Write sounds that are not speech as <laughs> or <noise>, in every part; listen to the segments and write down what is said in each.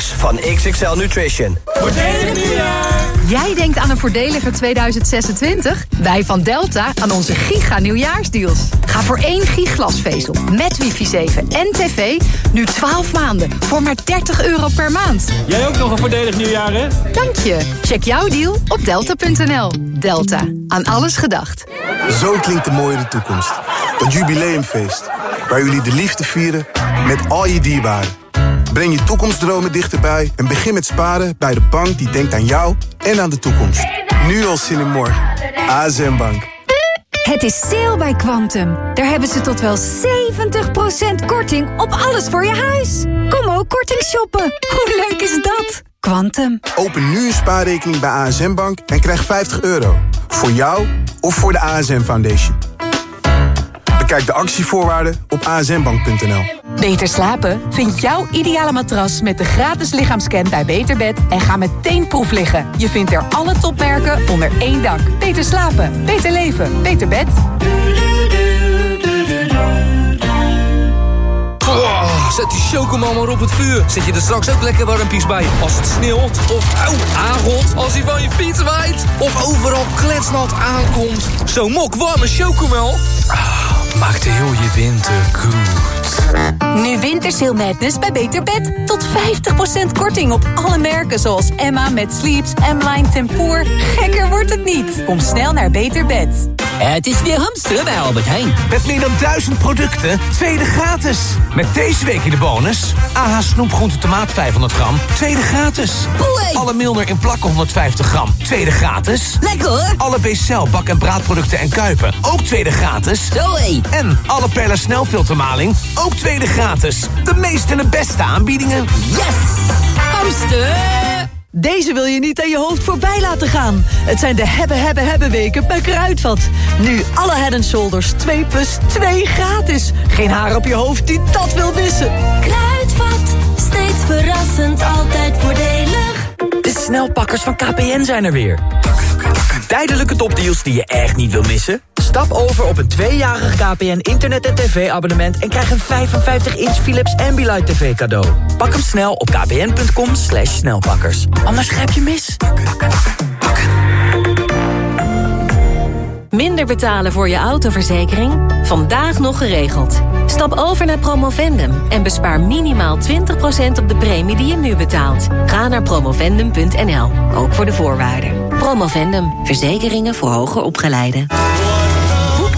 alles van XXL Nutrition. Voordelig nieuwjaar! Jij denkt aan een voordeliger 2026? Wij van Delta aan onze giga nieuwjaarsdeals. Ga voor één giglasvezel met wifi 7 en tv nu 12 maanden voor maar 30 euro per maand. Jij ook nog een voordelig nieuwjaar, hè? Dank je. Check jouw deal op delta.nl. Delta. Aan alles gedacht. Zo klinkt de mooie toekomst. Het jubileumfeest. Waar jullie de liefde vieren met al je dierbaren. Breng je toekomstdromen dichterbij en begin met sparen bij de bank die denkt aan jou en aan de toekomst. Nu al zin in morgen. ASM Bank. Het is sale bij Quantum. Daar hebben ze tot wel 70% korting op alles voor je huis. Kom ook korting shoppen. Hoe leuk is dat? Quantum. Open nu een spaarrekening bij ASM Bank en krijg 50 euro. Voor jou of voor de ASM Foundation. Bekijk de actievoorwaarden op asmbank.nl. Beter slapen? Vind jouw ideale matras met de gratis lichaamscan bij Beterbed en ga meteen proef liggen. Je vindt er alle topmerken onder één dak. Beter slapen, beter leven, beter bed. Zet die chocomel maar op het vuur. Zet je er straks ook lekker warmpies bij. Als het sneeuwt of auw, aangot. Als hij van je fiets waait. Of overal kletsnat aankomt. Zo'n mok warme chocomel. Ah, maakt heel je winter goed. Nu Wintersail Madness bij Beter Bed. Tot 50% korting op alle merken zoals Emma met Sleeps, M-Line Tempoor. Gekker wordt het niet. Kom snel naar Beter Bed. Het is weer hamsteren bij Albert Heijn. Met meer dan duizend producten, tweede gratis. Met deze week in de bonus... AH snoepgroente tomaat 500 gram, tweede gratis. Alle Milner in plakken 150 gram, tweede gratis. Lekker hoor. Alle Bcel bak- en braadproducten en kuipen, ook tweede gratis. Zoé. En alle Perla snelfiltermaling, ook tweede gratis. De meeste en de beste aanbiedingen. Yes! Hamster! Deze wil je niet aan je hoofd voorbij laten gaan. Het zijn de hebben, hebben, hebben weken bij Kruidvat. Nu alle Head Shoulders 2 plus 2 gratis. Geen haar op je hoofd die dat wil missen. Kruidvat, steeds verrassend, altijd voordelig. De snelpakkers van KPN zijn er weer. Tijdelijke topdeals die je echt niet wil missen? Stap over op een tweejarig KPN internet- en tv-abonnement... en krijg een 55-inch Philips Ambilight TV cadeau. Pak hem snel op kpn.com slash snelpakkers. Anders grijp je mis. Minder betalen voor je autoverzekering? Vandaag nog geregeld. Stap over naar Promovendum en bespaar minimaal 20% op de premie die je nu betaalt. Ga naar promovendum.nl, ook voor de voorwaarden. Promovendum, verzekeringen voor hoger opgeleiden.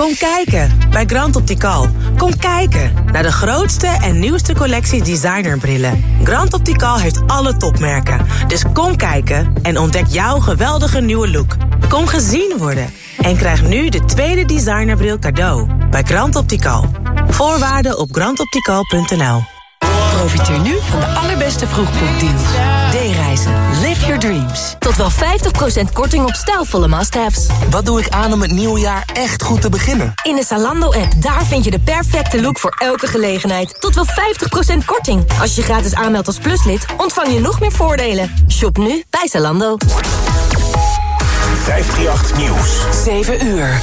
Kom kijken bij Grand Optical. Kom kijken naar de grootste en nieuwste collectie designerbrillen. Grand Optical heeft alle topmerken. Dus kom kijken en ontdek jouw geweldige nieuwe look. Kom gezien worden en krijg nu de tweede designerbril cadeau bij Grand Optical. Voorwaarden op grandoptical.nl Profiteer nu van de allerbeste vroegboekdeals. D-reizen. Live your dreams. Tot wel 50% korting op stijlvolle must-haves. Wat doe ik aan om het nieuwe jaar echt goed te beginnen? In de Zalando-app, daar vind je de perfecte look voor elke gelegenheid. Tot wel 50% korting. Als je je gratis aanmeldt als pluslid, ontvang je nog meer voordelen. Shop nu bij Zalando. 538 Nieuws. 7 uur.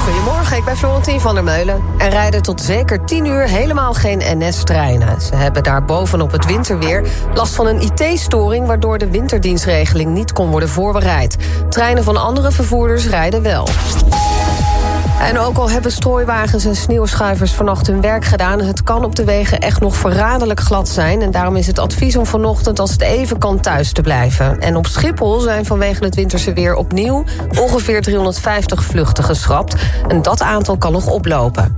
Goedemorgen, ik ben Florentien van der Meulen. Er rijden tot zeker 10 uur helemaal geen NS-treinen. Ze hebben daar bovenop het winterweer last van een IT-storing... waardoor de winterdienstregeling niet kon worden voorbereid. Treinen van andere vervoerders rijden wel. En ook al hebben strooiwagens en sneeuwschuivers vannacht hun werk gedaan... het kan op de wegen echt nog verraderlijk glad zijn... en daarom is het advies om vanochtend als het even kan thuis te blijven. En op Schiphol zijn vanwege het winterse weer opnieuw... ongeveer 350 vluchten geschrapt. En dat aantal kan nog oplopen.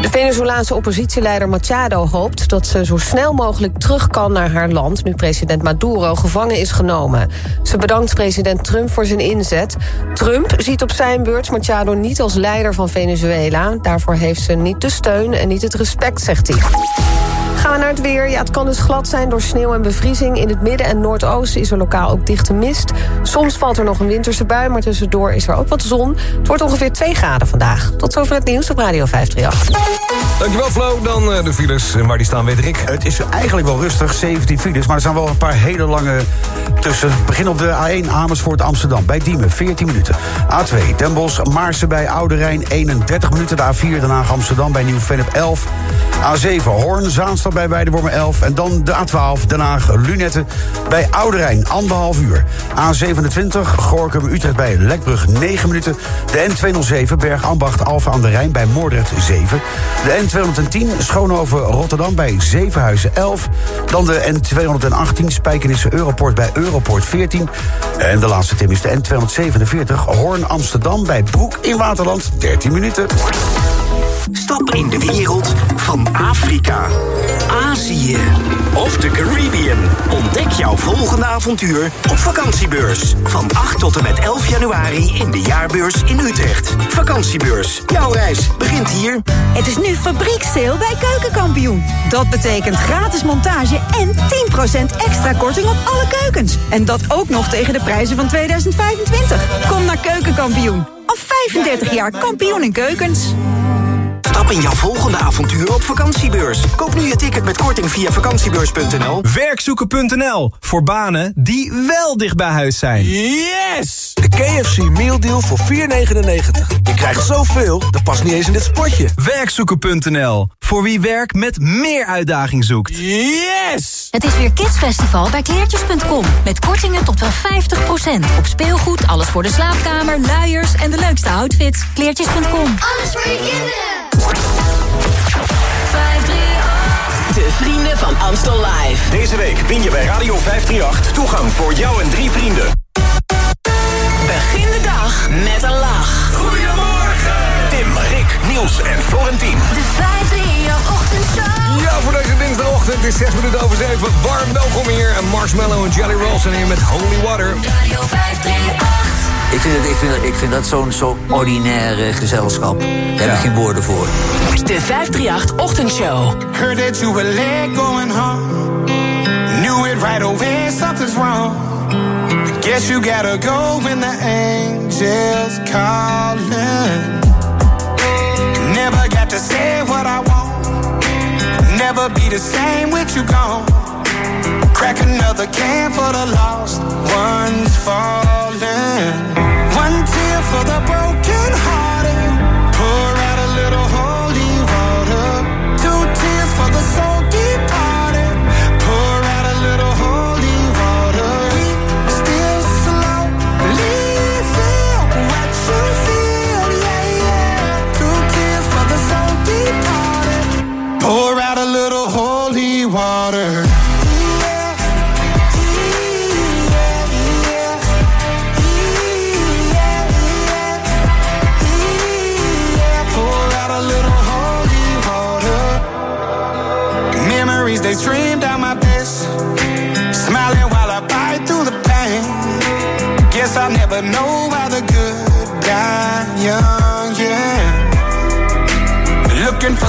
De Venezolaanse oppositieleider Machado hoopt dat ze zo snel mogelijk terug kan naar haar land... nu president Maduro gevangen is genomen. Ze bedankt president Trump voor zijn inzet. Trump ziet op zijn beurt Machado niet als leider van Venezuela. Daarvoor heeft ze niet de steun en niet het respect, zegt hij. Gaan we naar het weer. Ja, het kan dus glad zijn door sneeuw en bevriezing. In het midden en noordoosten is er lokaal ook dichte mist. Soms valt er nog een winterse bui, maar tussendoor is er ook wat zon. Het wordt ongeveer 2 graden vandaag. Tot zover het nieuws op Radio 538. Dankjewel Flo. Dan uh, de files. Waar die staan weet ik. Het is eigenlijk wel rustig, 17 files. Maar er zijn wel een paar hele lange tussen. Begin op de A1 Amersfoort Amsterdam. Bij Diemen 14 minuten. A2 Den Bosch Maarsen bij Oude Rijn 31 minuten. De A4 Den Haag Amsterdam bij Nieuw-Vennep 11. A7 Hoorn Zaanstad bij Weidewormen 11. En dan de A12 Den Haag Lunetten bij Oude Rijn. Anderhalf uur. A27 Gorkum Utrecht bij Lekbrug 9 minuten. De N207 Berg Ambacht Alphen aan de Rijn bij Moordrecht 7. De N210 Schoonhoven Rotterdam bij Zevenhuizen 11. Dan de N218 Spijkenisse Europort bij Europort 14. En de laatste Tim is de N247 Hoorn Amsterdam bij Broek in Waterland 13 minuten. Stap in de wereld van Afrika, Azië of de Caribbean. Ontdek jouw volgende avontuur op vakantiebeurs. Van 8 tot en met 11 januari in de jaarbeurs in Utrecht. Vakantiebeurs. Jouw reis begint hier. Het is nu fabrieksteel bij Keukenkampioen. Dat betekent gratis montage en 10% extra korting op alle keukens. En dat ook nog tegen de prijzen van 2025. Kom naar Keukenkampioen. Al 35 jaar kampioen in keukens. Stap in jouw volgende avontuur op vakantiebeurs. Koop nu je ticket met korting via vakantiebeurs.nl. Werkzoeken.nl voor banen die wel dicht bij huis zijn. Yes! De KFC Meal Deal voor 4,99. Je krijgt zoveel, dat past niet eens in dit spotje. Werkzoeken.nl voor wie werk met meer uitdaging zoekt. Yes! Het is weer Kidsfestival bij kleertjes.com. Met kortingen tot wel 50%. Op speelgoed, alles voor de slaapkamer, luiers en de leukste outfits. Kleertjes.com. Alles voor je kinderen. De vrienden van Amstel Live. Deze week win je bij Radio 538 toegang voor jou en drie vrienden. Begin de dag met een lach. Goedemorgen! Tim, Rick, Niels en Florentien. De 538 ochtendshow. Ja, voor deze dinsdagochtend is 6 minuten over 7. Warm welkom hier. En Marshmallow en Jelly Rolls zijn hier met Holy Water. Radio 538. Ik vind, het, ik vind, ik vind dat zo'n zo ordinaire gezelschap. Daar heb ik geen woorden voor. De 538 ochtendshow. Heard that you were late going home. Knew it right away, something's wrong. Guess you gotta go when the angels calling. Never got to say what I want. Never be the same with you gone. Crack another can for the lost ones falling. For the broken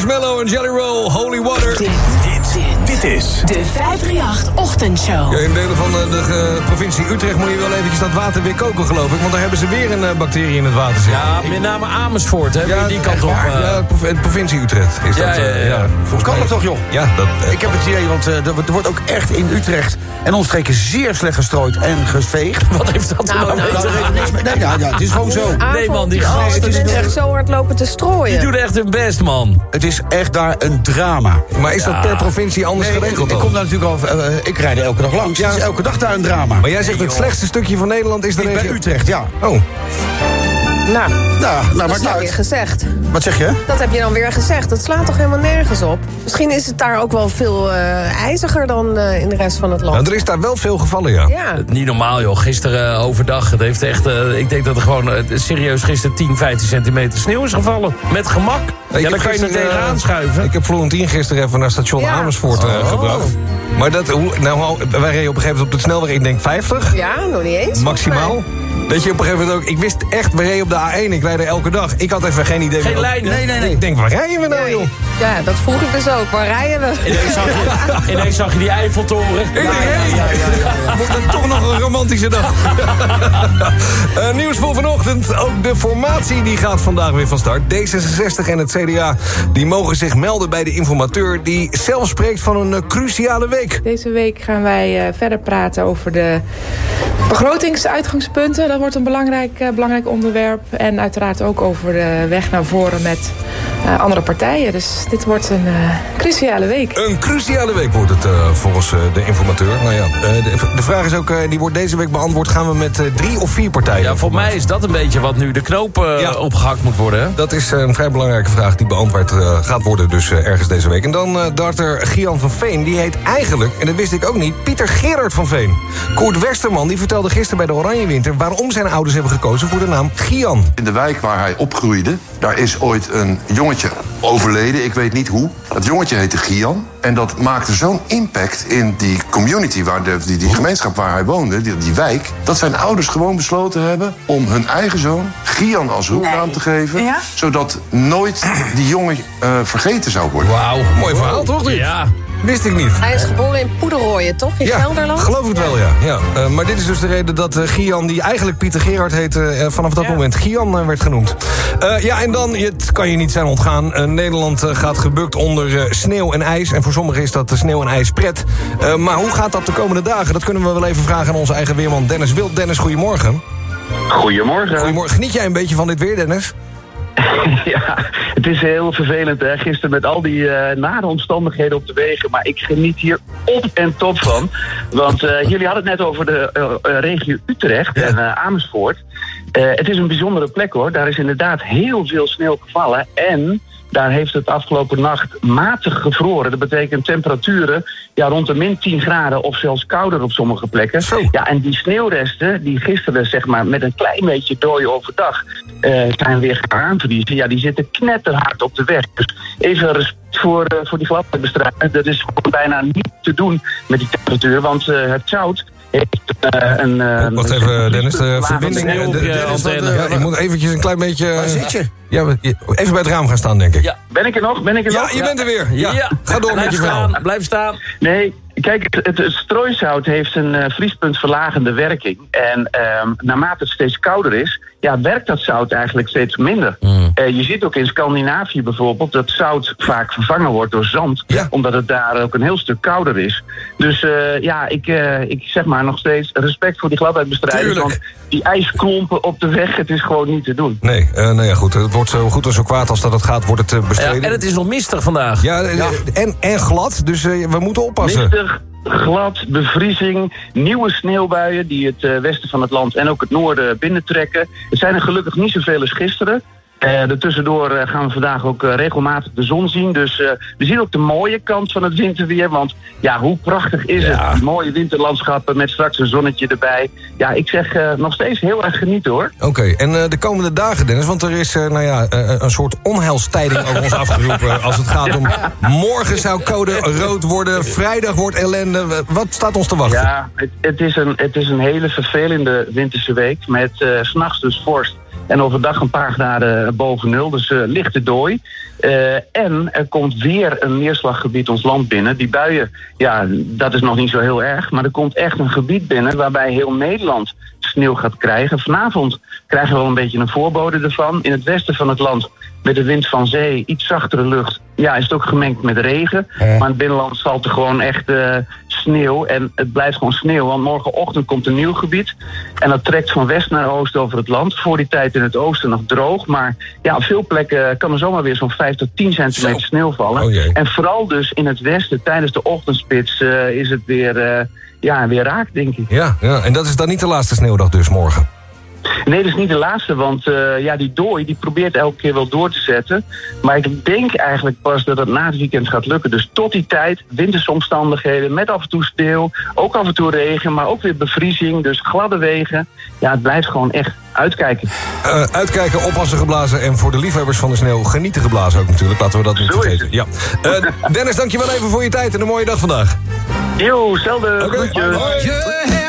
Marshmallow and Jelly Roll, Holy Water. Dit is De 538-ochtendshow. Ja, in delen van eh, de eh, provincie Utrecht moet je wel eventjes dat water weer koken, geloof ik. Want daar hebben ze weer een eh, bacterie in het water zitten. Ja, met name Amersfoort, hè? Ja, die kant op. eh, Ja, prov- de provincie Utrecht is Ja, dat. ja, ja. volgens Kan mij- dat toch, joh? Ja, dat... Ik heb het idee, want er wordt- ook echt in Utrecht en omstreken zeer slecht gestrooid en geveegd. Wat heeft dat Nou, nou, nou, niks mee- Nee, ja, ja, het is gewoon zo. Nee, man, die gasten het is echt- zo hard lopen te strooien. Die doen echt hun best, man. Het is echt daar een drama. Maar is dat per provincie anders Ik, geregeld ik dan? kom daar natuurlijk al. eh, ik rijd er elke dag langs. Ja. Het is elke dag daar een drama. Maar jij zegt het slechtste stukje van Nederland is de Ik bij regio... Utrecht, ja. Oh, Nou, Nou, nou dat is nou weer uit. gezegd. Wat zeg je? Dat heb je dan weer gezegd. Dat slaat toch helemaal nergens op? Misschien is het daar ook wel veel eh, ijziger dan eh, in de rest van het land. nou, er is daar wel veel gevallen, ja. Ja. Niet normaal, joh. Gisteren eh, overdag. Het heeft echt, eh, ik denk dat er gewoon eh, serieus gisteren 10, 15 centimeter sneeuw is gevallen. Met gemak. Ik ja, heb daar kan je niet eh, tegenaan schuiven. Ik heb Florentien gisteren even naar station Ja. Amersfoort eh, Oh. gebracht. Maar dat, nou, wij reden op een gegeven moment op de snelweg, ik denk 50. Ja, nog niet eens. Maximaal. Dat je op een gegeven moment ook... Ik wist echt, we reden op de A1. Ik rijd er elke dag. Ik had even geen idee. Geen meer. lijnen? Nee, nee, nee. Ik denk, waar rijden we nou, joh? Ja, dat vroeg ik dus ook. Waar rijden we? Ineens zag, je, <laughs> ineens zag je die Eiffeltoren. Ik denk, hé, <laughs> wordt het toch nog een romantische dag. <laughs> Eh, nieuws voor vanochtend. Ook de formatie die gaat vandaag weer van start. D66 en het CDA die mogen zich melden bij de informateur... die zelf spreekt van een eh, cruciale week. Deze week gaan wij eh, verder praten over de begrotingsuitgangspunten. Dat wordt een belangrijk, eh, belangrijk onderwerp. En uiteraard ook over de weg naar voren met eh, andere partijen. Dus dit wordt een eh, cruciale week. Een cruciale week wordt het eh, volgens eh, de informateur. Nou ja, eh, de, de vraag is ook, eh, die wordt deze week beantwoord... gaan we met eh, drie of vier partijen? Ja, voor mij is dat een beetje wat nu de knoop eh, Ja. opgehakt moet worden. Hè? Dat is een vrij belangrijke vraag die beantwoord eh, gaat worden dus ergens deze week. En dan eh darter Gian van Veen, die heet eigenlijk, en dat wist ik ook niet, Pieter Gerard van Veen. Koert Westerman die vertelde gisteren bij de Oranje Winter... waarom zijn ouders hebben gekozen voor de naam Gian. In de wijk waar hij opgroeide, daar is ooit een jongetje overleden. Ik weet niet hoe. Dat jongetje heette Gian. En dat maakte zo'n impact in die community, waar de, die, die gemeenschap waar hij woonde, die, die wijk. Dat zijn ouders gewoon besloten hebben om hun eigen zoon Gian als roepnaam te geven. Ja? Zodat nooit die jongen eh, vergeten zou worden. Wauw, mooi verhaal toch? dit? Ja. Wist ik niet. Hij is geboren in Poederooien, toch? In Ja, Gelderland? geloof het wel, ja. ja. Eh, maar dit is dus de reden dat eh, Gian, die eigenlijk Pieter Gerard heette... eh, vanaf dat moment Gian werd genoemd. Eh, ja, en dan, het kan je niet zijn ontgaan... Nederland eh, gaat gebukt onder eh, sneeuw en ijs. En voor sommigen is dat eh, sneeuw en ijs pret. Maar hoe gaat dat de komende dagen? Dat kunnen we wel even vragen aan onze eigen weerman Dennis Wild. Dennis, goedemorgen. Goedemorgen. Goedemorgen. Geniet jij een beetje van dit weer, Dennis? <laughs> ja, het is heel vervelend hè. Gisteren met al die nare omstandigheden op de wegen. Maar ik geniet hier op en top van. Want eh, jullie hadden het net over de regio Utrecht en Amersfoort. Het is een bijzondere plek hoor. Daar is inderdaad heel veel sneeuw gevallen. En daar heeft het afgelopen nacht matig gevroren. Dat betekent temperaturen ja, rond de min 10 graden of zelfs kouder op sommige plekken. Ja, en die sneeuwresten die gisteren zeg maar, met een klein beetje dooi overdag eh, zijn weer gaan aanvriezen. Ja, die zitten knetterhard op de weg. Dus even respect voor, eh, voor die gladheidbestrijding. Dat is bijna niet te doen met die temperatuur. Want eh, het zout heeft eh, een... eh, Wacht even, Dennis. De verbinding... eh, op de- je Dennis, dat, antenne. ja, ik moet eventjes een klein beetje... Waar zit je? Ja, even bij het raam gaan staan, denk ik. Ja, ben ik er nog? Ben ik er Ja, nog? je bent er weer. Ja. Ga door Blijf met je verhaal. staan, Blijf staan. Nee, kijk, het, het, strooisout heeft een eh, vriespuntverlagende werking. En ehm, naarmate het steeds kouder is, ja, werkt dat zout eigenlijk steeds minder. Eh, je ziet ook in Scandinavië bijvoorbeeld dat zout vaak vervangen wordt door zand. Omdat het daar ook een heel stuk kouder is. Dus eh, ja, ik, eh, ik zeg maar nog steeds respect voor die gladheidbestrijding. Tuurlijk. Want die ijsklompen op de weg, het is gewoon niet te doen. Nee, eh, nou ja, goed. Het wordt zo goed en zo kwaad als dat het gaat, wordt het bestreden. Ja, en het is nog mistig vandaag. Ja, En, en glad, dus we moeten oppassen. Mistig, glad, bevriezing, nieuwe sneeuwbuien die het eh, westen van het land en ook het noorden binnentrekken. Het zijn er gelukkig niet zoveel als gisteren. Eh daartussendoor eh, gaan we vandaag ook eh, regelmatig de zon zien. Dus we zien ook de mooie kant van het winterweer. Want ja, hoe prachtig is het? Mooie winterlandschappen met straks een zonnetje erbij. Ja, ik zeg nog steeds heel erg genieten hoor. Oké, en de komende dagen, Dennis, want er is nou ja, een soort onheilstijding over ons afgeroepen. Als het gaat om morgen zou code rood worden, vrijdag wordt ellende. Wat staat ons te wachten? Ja, het, het, is een, het is een hele vervelende winterse week met 's s'nachts dus vorst En overdag een paar graden boven nul, dus eh, lichte dooi. Eh, en er komt weer een neerslaggebied ons land binnen. Die buien, ja, dat is nog niet zo heel erg. Maar er komt echt een gebied binnen waarbij heel Nederland sneeuw gaat krijgen. Vanavond krijgen we wel een beetje een voorbode ervan. In het westen van het land met de wind van zee, iets zachtere lucht. Ja, is het ook gemengd met regen. Maar in het binnenland valt er gewoon echt eh, sneeuw. En het blijft gewoon sneeuw, want morgenochtend komt een nieuw gebied. En dat trekt van west naar oost over het land. Voor die tijd in het oosten nog droog. Maar ja, op veel plekken kan er zomaar weer zo'n 5 tot 10 centimeter sneeuw vallen. Oh en vooral dus in het westen, tijdens de ochtendspits, eh, is het weer, eh, ja, weer raak, denk ik. Ja, ja, en dat is dan niet de laatste sneeuwdag dus morgen. Nee, dat is niet de laatste, want eh, ja, die dooi die probeert elke keer wel door te zetten. Maar ik denk eigenlijk pas dat het na het weekend gaat lukken. Dus tot die tijd, winterse omstandigheden met af en toe sneeuw, ook af en toe regen, maar ook weer bevriezing, dus gladde wegen. Ja, het blijft gewoon echt uitkijken. Eh, uitkijken, oppassen geblazen en voor de liefhebbers van de sneeuw genieten geblazen ook natuurlijk. Laten we dat niet vergeten. Ja. Eh, <laughs> Dennis, dankjewel even voor je tijd en een mooie dag vandaag. Yo, zelden. Groetjes. hoi.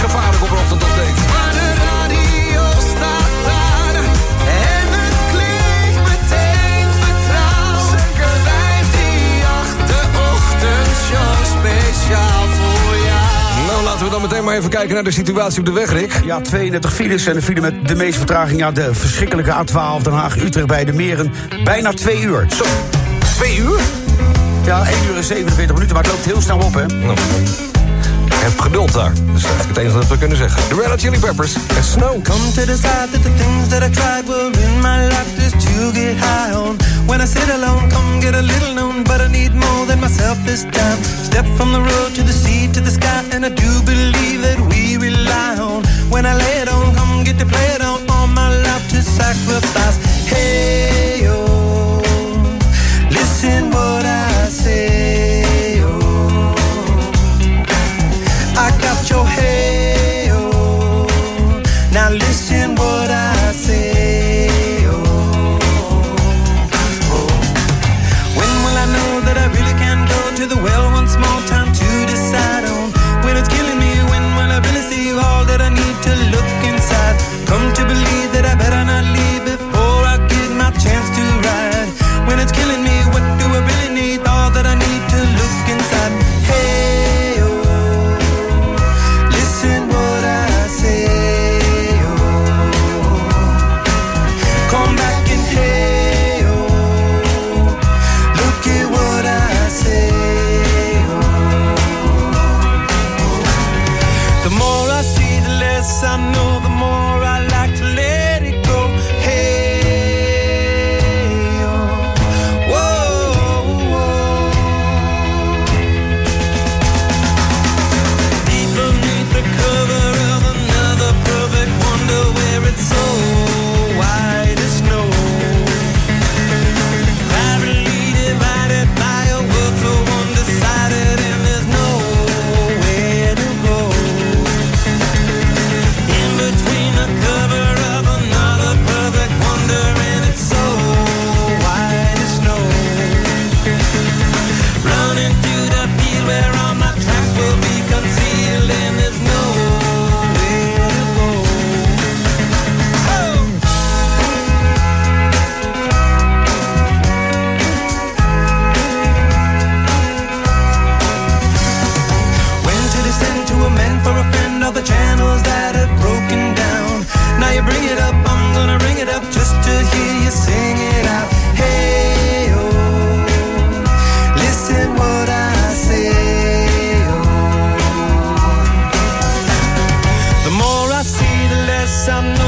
Gevaarlijk op ochtend deze. Maar de radio staat aan en het klinkt meteen vertrouwd. 538, de ochtendshow speciaal voor jou. Nou, laten we dan meteen maar even kijken naar de situatie op de weg, Rick. Ja, 32 files en de file met de meeste vertraging. Ja, de verschrikkelijke A12 Den Haag-Utrecht bij de Meren. Bijna twee uur. Zo, twee uur? Ja, 1 uur en 47 minuten, maar het loopt heel snel op, hè? Nou, heb geduld daar. Dat is eigenlijk het enige dat we kunnen zeggen. De Red Hot Chili Peppers en Snow. Come to decide that the things that I tried were in my life just to get high on. When I sit alone, come get a little known, but I need more than myself this time. Step from the road to the sea to the sky, and I do believe that we rely on. When I lay it on, come get to play it on, all my life to sacrifice. Hey, oh, listen what the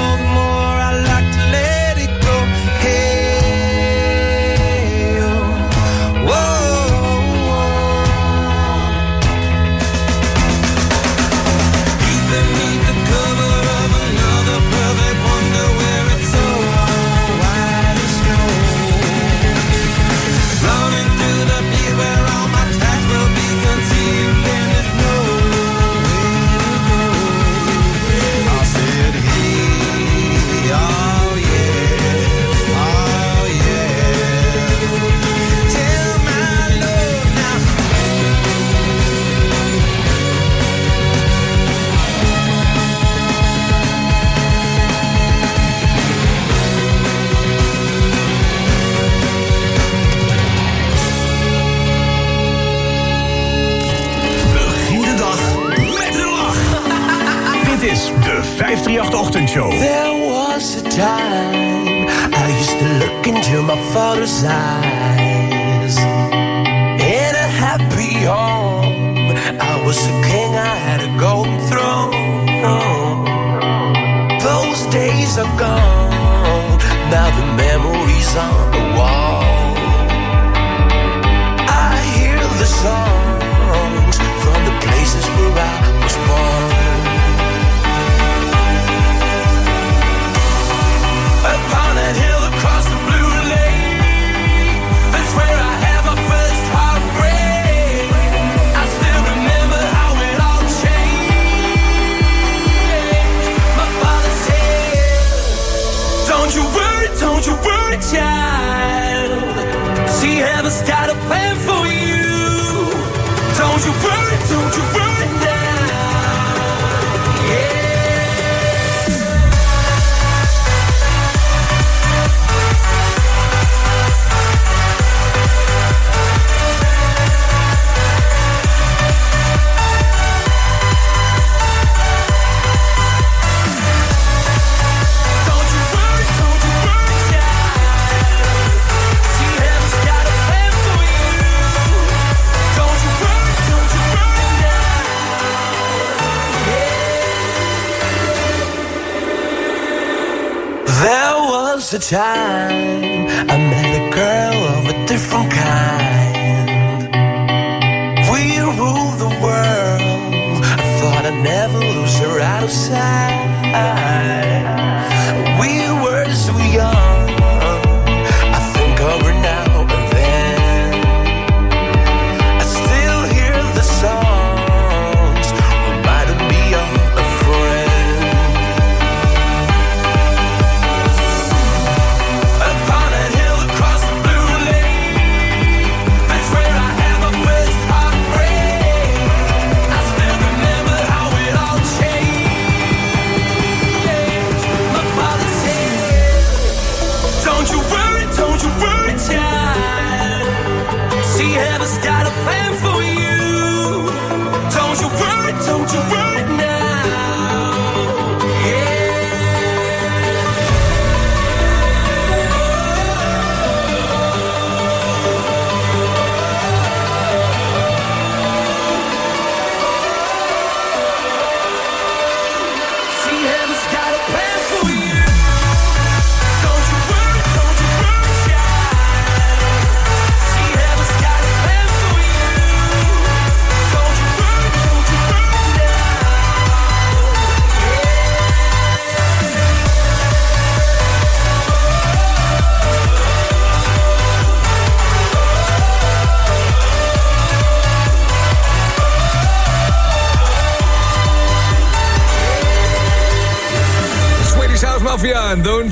was a time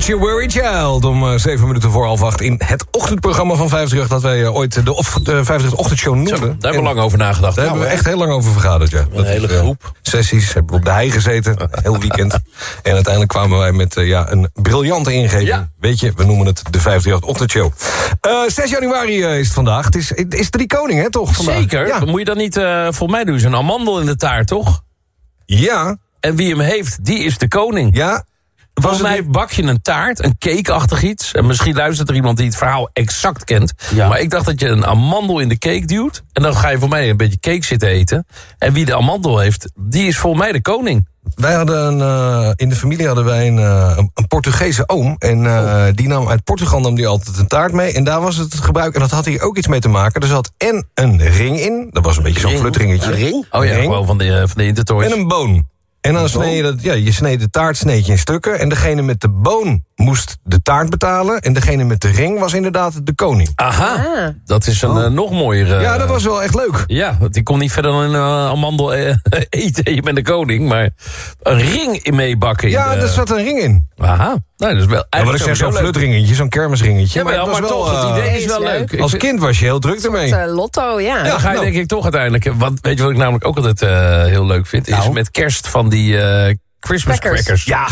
Don't You Worry Child. Om eh, zeven minuten voor half acht in het ochtendprogramma van 50 dat wij eh, ooit de, of, de 50 ochtendshow noemden. Daar hebben we lang over nagedacht. Daar hebben we Nou, echt heel lang over vergaderd, ja. Een hele eh, groep. Sessies, hebben we op de hei gezeten, <laughs> heel weekend. en uiteindelijk kwamen wij met eh, ja, een briljante ingeving. Weet je, we noemen het de 58 ochtendshow. Eh 6 januari eh, is het vandaag. Het is, is drie koning, hè, toch? Vandaag? Zeker. Ja. Moet je dan niet, eh volgens mij doen ze een amandel in de taart, toch? Ja. En wie hem heeft, die is de koning. Ja. Volgens mij bak je een taart, een cake-achtig iets. En misschien luistert er iemand die het verhaal exact kent. Maar ik dacht dat je een amandel in de cake duwt. En dan ga je voor mij een beetje cake zitten eten. En wie de amandel heeft, die is volgens mij de koning. Wij hadden een, eh, in de familie hadden wij een, eh, een, Portugese oom. En eh, die nam uit Portugal nam die altijd een taart mee. En daar was het het gebruik. En dat had hier ook iets mee te maken. Er zat en een ring in. Dat was een beetje zo'n Ring? flutringetje. Een ring? Oh ja, gewoon van de, van de Intertoys. En een boon. En dan sneed je, dat, ja, je sneed de taart sneed je in stukken. En degene met de boon moest de taart betalen. En degene met de ring was inderdaad de koning. Aha, dat is een eh, nog mooiere... Ja, dat was wel echt leuk. Ja, want ik kon niet verder dan een eh, amandel eh, <laughs> eten. Je bent de koning, maar een ring in meebakken. Ja, de- er zat een ring in. Aha, nou, dat is wel Ja, wat ik zeg, zo'n flutringetje, zo'n kermisringetje. Ja, maar, ja, wel, toch, het eh, idee is wel leuk. Als kind was je heel druk ermee. Eh, lotto, ja. En dan ga je nou. denk ik toch uiteindelijk... Want weet je wat ik namelijk ook altijd eh, heel leuk vind? Is met kerst van die eh, Christmas Crackers. crackers. Ja.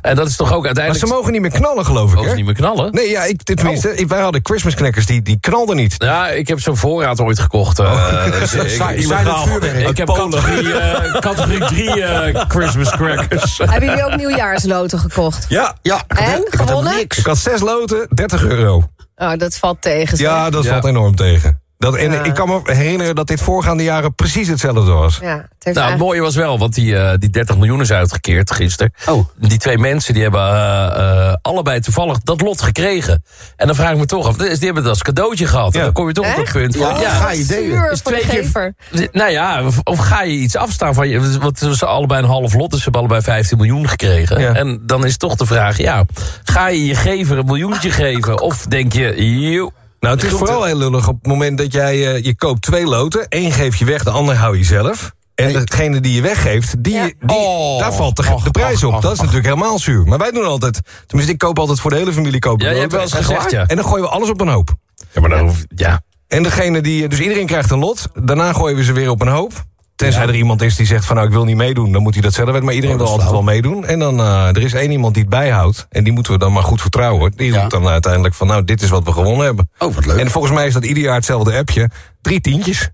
En dat is toch ook Maar uiteindelijk... ze mogen niet meer knallen, geloof ik, Mogen niet meer knallen? Nee, ja, ik, tenminste, ik- wij hadden Christmas knackers, die, die knalden niet. Ja, ik heb zo'n voorraad ooit gekocht. eh, <laughs> <laughs> dus ik- Zijn- ik- zijn het vuurwerk? Ik heb categorie, eh, categorie 3 eh, Christmas crackers. <laughs> Hebben jullie ook nieuwjaarsloten gekocht? Ja, Ja, En? Gewonnen? ik had zes loten, 30 euro. Oh, dat valt tegen. zeg. Ja, dat Ja. valt enorm tegen. Dat, en Ja. ik kan me herinneren dat dit voorgaande jaren precies hetzelfde was. Ja, het Nou, het eigenlijk- mooie was wel, want die, eh, die 30 miljoen is uitgekeerd gisteren. Oh. Die twee mensen die hebben eh, eh, allebei toevallig dat lot gekregen. En dan vraag ik me toch af, die hebben het als cadeautje gehad. En dan kom je toch op het punt van... Ja, ga je delen. Is de twee keer- gever. Nou ja, of, of ga je iets afstaan van je... Want ze hebben allebei een half lot, dus ze hebben allebei 15 miljoen gekregen. Ja. En dan is toch de vraag, ja, ga je je gever een miljoentje geven? Of denk je, joe, Nou, het is vooral heel lullig op het moment dat jij... eh, je koopt twee loten, één geef je weg, de ander hou je zelf. En degene die je weggeeft, die, die, Oh. daar valt de, de prijs op. dat is natuurlijk helemaal zuur. Maar wij doen altijd... Tenminste, ik koop altijd voor de hele familie kopen Ja, je hebt wel eens gezegd, ja. En dan gooien we alles op een hoop. Ja, maar dan hoef ja. En degene die... Dus iedereen krijgt een lot. Daarna gooien we ze weer op een hoop. Tenzij er iemand is die zegt van nou ik wil niet meedoen, dan moet hij dat zelf weten. Maar iedereen Oh, wil altijd wel meedoen. En dan eh, er is één iemand die het bijhoudt. En die moeten we dan maar goed vertrouwen. Die Ja. roept dan uiteindelijk van nou dit is wat we gewonnen hebben. Oh, wat leuk. En volgens mij is dat ieder jaar hetzelfde appje. Drie tientjes.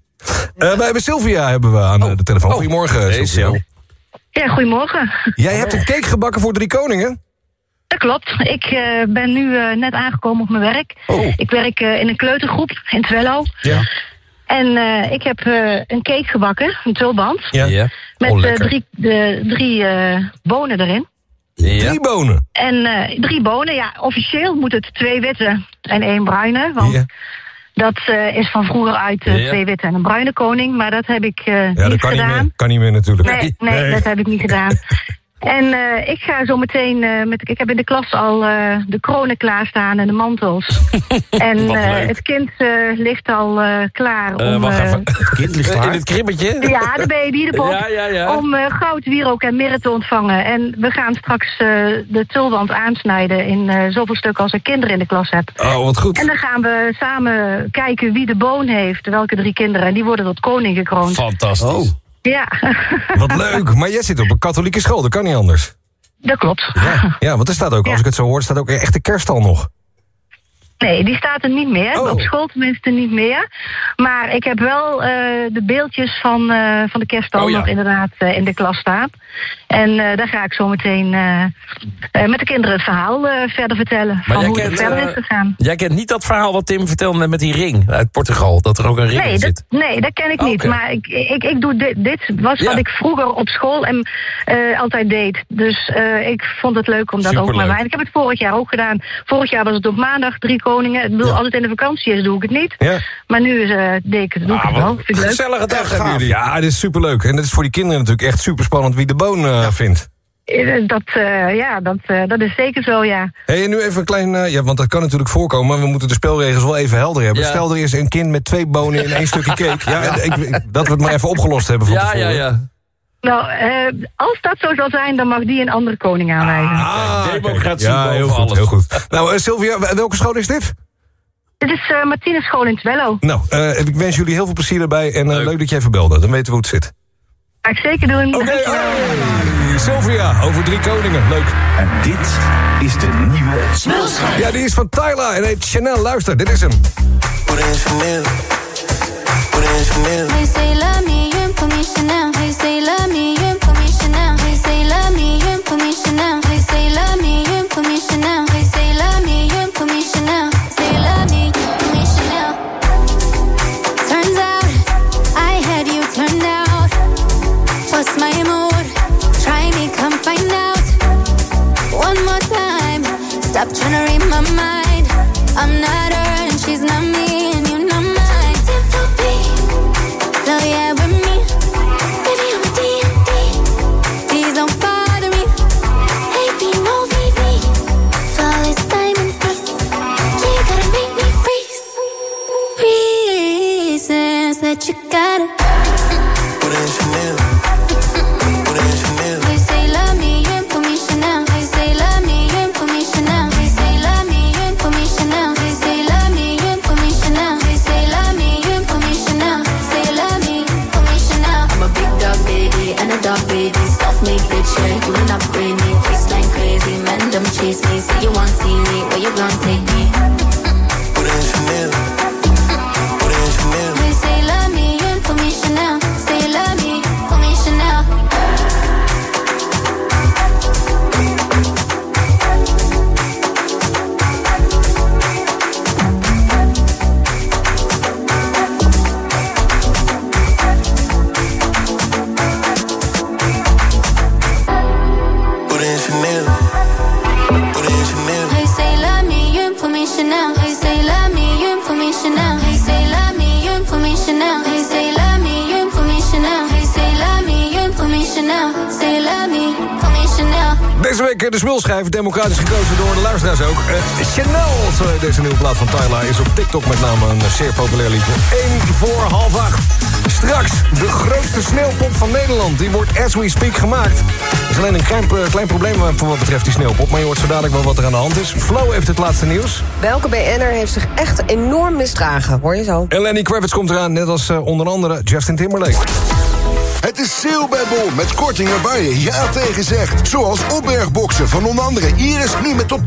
Eh wij hebben Sylvia hebben we aan eh, de telefoon. Goedemorgen Hey, Sylvia. Ja, goedemorgen. Jij hebt een cake gebakken voor drie koningen? Dat klopt. Ik eh, ben nu eh, net aangekomen op mijn werk. Oh. Ik werk eh, in een kleutergroep in Twello. Ja. En eh, ik heb eh, een cake gebakken, een tulband. Ja. Ja. Met Oh, eh, drie, de, drie eh, bonen erin. Ja. Drie bonen. En eh, drie bonen, ja, officieel moet het twee witte en één bruine. Want Ja. dat eh, is van vroeger uit Ja. twee witte en een bruine koning. Maar dat heb ik eh, Ja, dat niet kan niet gedaan. meer. Kan niet meer natuurlijk. Nee, nee, dat heb ik niet gedaan. <laughs> En eh, ik ga zo meteen eh, met. Ik heb in de klas al eh, de kronen klaarstaan en de mantels. <laughs> en eh, het kind eh, ligt al eh, klaar om. wacht eh, even. Het kind ligt In klaar. het kribbetje? ja, de baby, de pop. <laughs> Ja, ja, ja. Om eh, goud, wierook en mirre te ontvangen. En we gaan straks eh, de tulband aansnijden in eh, zoveel stukken als ik kinderen in de klas heb. Oh, wat goed. En dan gaan we samen kijken wie de boon heeft, welke drie kinderen. En die worden tot koning gekroond. Fantastisch. Oh. Ja, <laughs> Wat leuk. Maar jij zit op een katholieke school, dat kan niet anders. dat klopt. Ja, ja want er staat ook, als ik het zo hoor, staat ook echt de kerststal nog. Nee, die staat er niet meer. Oh. Op school tenminste niet meer. Maar ik heb wel eh, de beeldjes van, eh, van de kerststal Oh, ja. nog inderdaad eh, in de klas staan. En daar ga ik zo meteen met de kinderen het verhaal verder vertellen. Maar van hoe het verder is gegaan. Jij kent niet dat verhaal wat Tim vertelde net met die ring uit Portugal. Dat er ook een ring Nee in dat, zit. nee, dat ken ik niet. Maar ik, ik, ik doe dit. Dit was Ja. wat ik vroeger op school en, altijd deed. Dus ik vond het leuk om dat ook Superleuk. maar. Ik heb het vorig jaar ook gedaan. Vorig jaar was het op maandag, drie koningen. Ik bedoel, als het in de vakantie is, doe ik het niet. Ja. Maar nu is, eh deed ik het, doe ik het wel. Vind ik leuk. Gezellige dag hebben jullie. Ja, dit is superleuk. En het is voor die kinderen natuurlijk echt superspannend wie de boon eh, vindt. Eh, Dat, eh, ja, dat, eh, dat is zeker zo, ja. Hey, en nu even een klein... ja, want dat kan natuurlijk voorkomen, maar we moeten de spelregels wel even helder hebben. Ja. Stel, er is een kind met twee bonen in één stukje cake. Ja, <laughs> ik, ik- dat we het maar even opgelost hebben van Ja, tevoren. ja, ja. Nou, eh, als dat zo zal zijn, dan mag die een andere koning aanwijzen. Ah, Democratie Ja, heel goed, alles. heel goed. Nou, eh, Sylvia, welke school is dit? Dit is eh Martinez School in Twello. Nou, eh, ik wens jullie heel veel plezier erbij en eh, Leuk. dat je even belde. Dan weten we hoe het zit. Ga ik zeker doen. Oké, Dankjewel. hey, Sylvia, over drie koningen. Leuk. En dit is de nieuwe Smulschijf. Ja, die is van Tyla en heet Chanel. Luister, dit is hem. Say love me, you pour me Chanel. Hey, say love me, you Stop trying to read my mind. I'm not her and she's not me. Deze week eh, de smulschijf, democratisch gekozen door de luisteraars ook. Eh, Chanel, zo, deze nieuwe plaat van Tyler, is op TikTok met name een eh, zeer populair liedje. 1 voor half acht. Straks de grootste sneeuwpop van Nederland. Die wordt as we speak gemaakt. Er is alleen een klein, eh, klein probleem voor wat betreft die sneeuwpop. Maar je hoort zo dadelijk wel wat er aan de hand is. Flo heeft het laatste nieuws. Welke BN'er heeft zich echt enorm misdragen? Hoor je zo. En Lenny Kravitz komt eraan, net als eh, onder andere Justin Timberlake. Het is sale bij Bol met kortingen waar je ja tegen zegt. Zoals opbergboxen van onder andere Iris nu met tot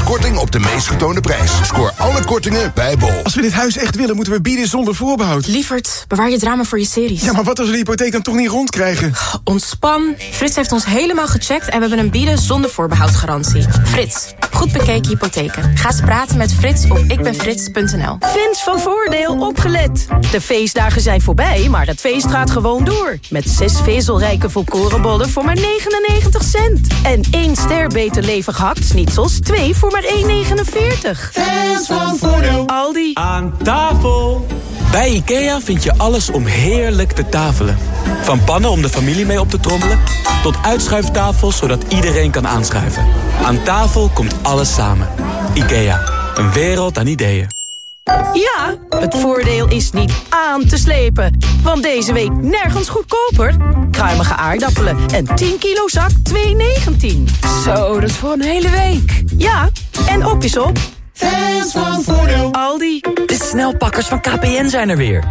20% korting op de meest getoonde prijs. Scoor alle kortingen bij Bol. Als we dit huis echt willen, moeten we bieden zonder voorbehoud. Lievert, bewaar je drama voor je series. Ja, maar wat als we de hypotheek dan toch niet rondkrijgen? Ontspan. Frits heeft ons helemaal gecheckt en we hebben een bieden zonder voorbehoud garantie. Frits, goed bekeken hypotheken. Ga eens praten met Frits op ikbenfrits.nl. Fans van Voordeel opgelet. De feestdagen zijn voorbij, maar het feest gaat gewoon door. Met zes vezelrijke volkorenbollen voor maar 99 cent. En één ster beter levig hakt-snitsels, twee voor maar 1,49. Fans van Voordeel. Aldi. Aan tafel. Bij IKEA vind je alles om heerlijk te tafelen. Van pannen om de familie mee op te trommelen... tot uitschuiftafels zodat iedereen kan aanschuiven. Aan tafel komt alles samen. IKEA, een wereld aan ideeën. Ja, het voordeel is niet aan te slepen. Want deze week nergens goedkoper. Kruimige aardappelen en 10 kilo zak 2,19. Zo, dat is voor een hele week. Ja, en op is op. Fans van Voordeel. Aldi. De snelpakkers van KPN zijn er weer.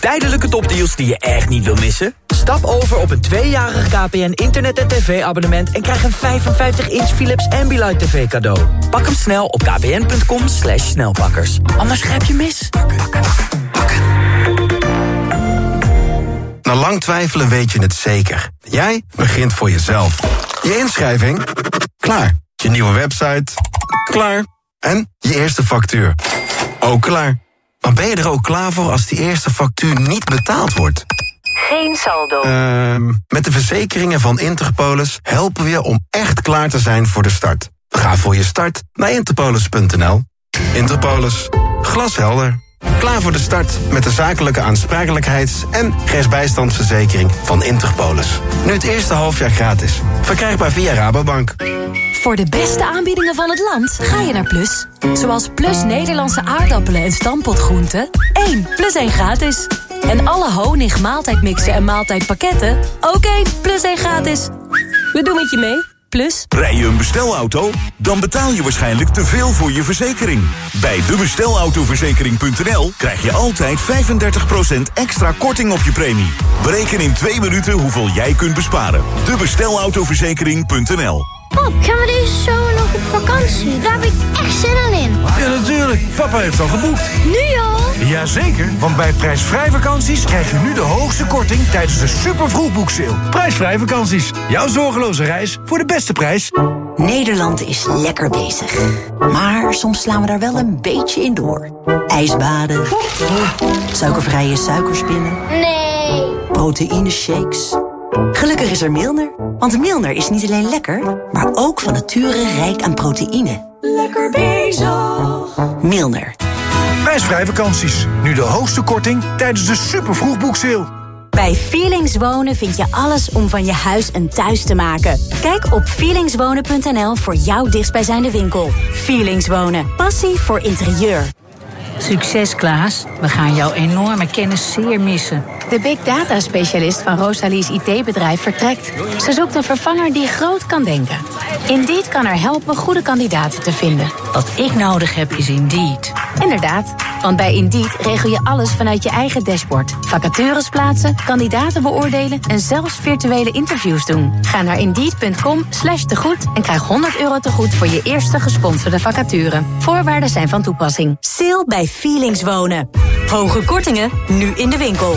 Tijdelijke topdeals die je echt niet wil missen? Stap over op een tweejarig KPN internet- en tv-abonnement... en krijg een 55-inch Philips Ambilight TV cadeau. Pak hem snel op kpn.com snelpakkers. Anders grijp je mis. Na lang twijfelen weet je het zeker. Jij begint voor jezelf. Je inschrijving? Klaar. Je nieuwe website? Klaar. En je eerste factuur? Ook klaar. Maar ben je er ook klaar voor als die eerste factuur niet betaald wordt? Geen saldo. Ehm, met de verzekeringen van Interpolis helpen we je om echt klaar te zijn voor de start. Ga voor je start naar interpolis.nl. Interpolis. Glashelder. Klaar voor de start met de zakelijke aansprakelijkheids- en rechtsbijstandsverzekering van Interpolis. Nu het eerste halfjaar gratis. Verkrijgbaar via Rabobank. Voor de beste aanbiedingen van het land ga je naar Plus. Zoals Plus Nederlandse aardappelen en stampotgroenten. 1 plus 1 gratis. En alle honig, maaltijdmixen en maaltijdpakketten. Ook 1 plus 1 gratis. We doen het je mee. Plus. Rij je een bestelauto? Dan betaal je waarschijnlijk te veel voor je verzekering. Bij debestelautoverzekering.nl krijg je altijd 35% extra korting op je premie. Bereken in twee minuten hoeveel jij kunt besparen. Debestelautoverzekering.nl Pap, gaan we deze op vakantie? Daar heb ik echt zin in. Ja, natuurlijk. Papa heeft al geboekt. Nu al? Jazeker, want bij prijsvrij vakanties krijg je nu de hoogste korting tijdens de super vroegboekseil. Prijsvrij vakanties. Jouw zorgeloze reis voor de beste prijs. Nederland is lekker bezig. Maar soms slaan we daar wel een beetje in door. Ijsbaden. Suikervrije suikerspinnen. Nee. Proteïne shakes. Gelukkig is er Milner. Want Milner is niet alleen lekker, maar ook van nature rijk aan proteïne. Lekker bezig. Milner. Prijsvrij vakanties. Nu de hoogste korting tijdens de super vroegboekseil. Bij Feelings Wonen vind je alles om van je huis een thuis te maken. Kijk op feelingswonen.nl voor jouw dichtstbijzijnde winkel. Feelings Wonen. Passie voor interieur. Succes Klaas, we gaan jouw enorme kennis zeer missen. De big data specialist van Rosalie's IT-bedrijf vertrekt. Ze zoekt een vervanger die groot kan denken. Indeed kan haar helpen goede kandidaten te vinden. Wat ik nodig heb is Indeed. Inderdaad, want bij Indeed regel je alles vanuit je eigen dashboard. Vacatures plaatsen, kandidaten beoordelen en zelfs virtuele interviews doen. Ga naar indeed.com slash tegoed en krijg 100 euro tegoed voor je eerste gesponsorde vacature. Voorwaarden zijn van toepassing. Sale bij Feelings Wonen. Hoge kortingen, nu in de winkel.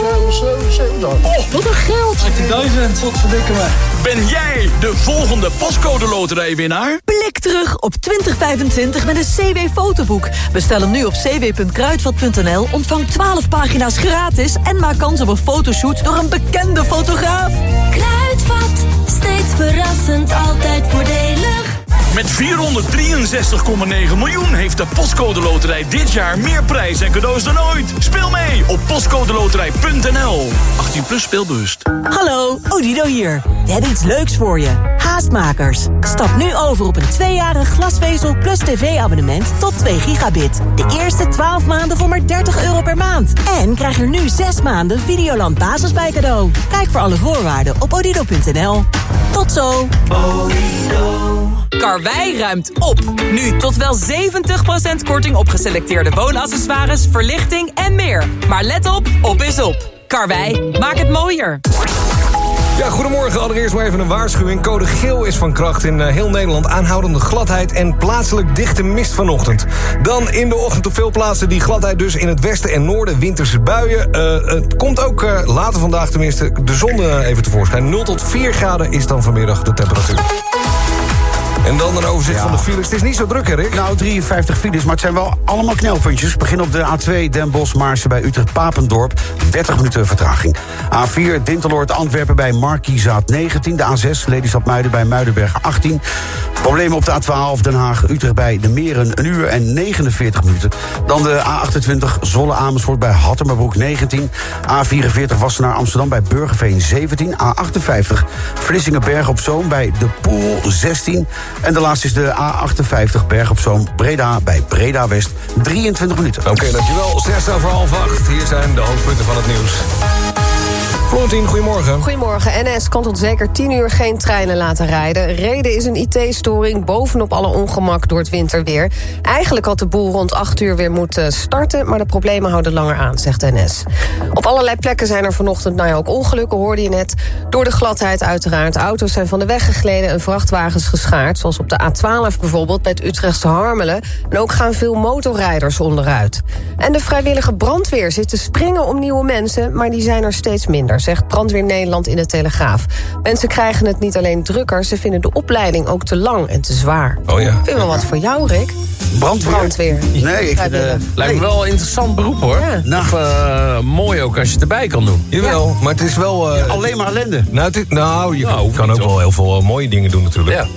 wat een geld. 18.000, wat verdikken me. Ben jij de volgende postcode loterijwinnaar? Blik terug op 2025 met een CW-fotoboek. Bestel hem nu op cw.kruidvat.nl, ontvang 12 pagina's gratis... en maak kans op een fotoshoot door een bekende fotograaf. Kruidvat, steeds verrassend, altijd voordelig. Met 463,9 miljoen heeft de Postcode Loterij dit jaar meer prijs en cadeaus dan ooit. Speel mee op postcodeloterij.nl. 18 plus speelbewust. Hallo, Odido hier. We hebben iets leuks voor je. Haastmakers. Stap nu over op een tweejarig glasvezel plus tv-abonnement tot 2 gigabit. De eerste 12 maanden voor maar 30 euro per maand. En krijg er nu 6 maanden Videoland Basis bij cadeau. Kijk voor alle voorwaarden op odido.nl. Tot zo. Karwei ruimt op. Nu tot wel 70% korting op geselecteerde woonaccessoires, verlichting en meer. Maar let op, op is op. Karwei, maak het mooier. Ja, goedemorgen. Allereerst maar even een waarschuwing. Code geel is van kracht in eh, heel Nederland. Aanhoudende gladheid en plaatselijk dichte mist vanochtend. Dan in de ochtend op veel plaatsen die gladheid dus in het westen en noorden. Winterse buien. Eh, het komt ook eh, later vandaag tenminste de zon even tevoorschijn. 0 tot 4 graden is dan vanmiddag de temperatuur. En dan een overzicht van de files. Het is niet zo druk, hè, Rick? Nou, 53 files, maar het zijn wel allemaal knelpuntjes. Begin op de A2 Den Bosch Maarsen bij Utrecht-Papendorp. 30 minuten vertraging. A4 Dinteloord Antwerpen bij Markiezaat 19. De A6 Lelystad Muiden bij Muidenberg 18. Problemen op de A12 Den Haag Utrecht bij de Meren. Een uur en 49 minuten. Dan de A28 Zolle Amersfoort bij Hattemerbroek 19. A44 Wassenaar Amsterdam bij Burgerveen 17. A58 Vlissingen op Zoom bij De Poel 16. En de laatste is de A58 Berg op Zoom Breda bij Breda West 23 minuten. Oké, dankjewel. 6 over half 8. Hier zijn de hoofdpunten van het nieuws. Goedemorgen. Goedemorgen. NS kan tot zeker 10 uur geen treinen laten rijden. Reden is een IT-storing bovenop alle ongemak door het winterweer. Eigenlijk had de boel rond 8 uur weer moeten starten... maar de problemen houden langer aan, zegt NS. Op allerlei plekken zijn er vanochtend nou ja, ook ongelukken, hoorde je net. Door de gladheid uiteraard. Auto's zijn van de weg gegleden en vrachtwagens geschaard... zoals op de A12 bijvoorbeeld bij Utrechtse Harmelen. En ook gaan veel motorrijders onderuit. En de vrijwillige brandweer zit te springen om nieuwe mensen... maar die zijn er steeds minder zegt Brandweer Nederland in de Telegraaf. Mensen krijgen het niet alleen drukker, ze vinden de opleiding ook te lang en te zwaar. Oh ja. Vind wel wat voor jou, Rick. Brandweer? Brandweer. Nee, ik vind... Vrijwillig. Lijkt me wel een interessant beroep hoor. Of, eh, mooi ook als je het erbij kan doen. Jawel, maar het is wel... eh, Alleen maar ellende. Nou, het is- nou je Nou, kan ook wel heel veel eh, mooie dingen doen natuurlijk. Ja.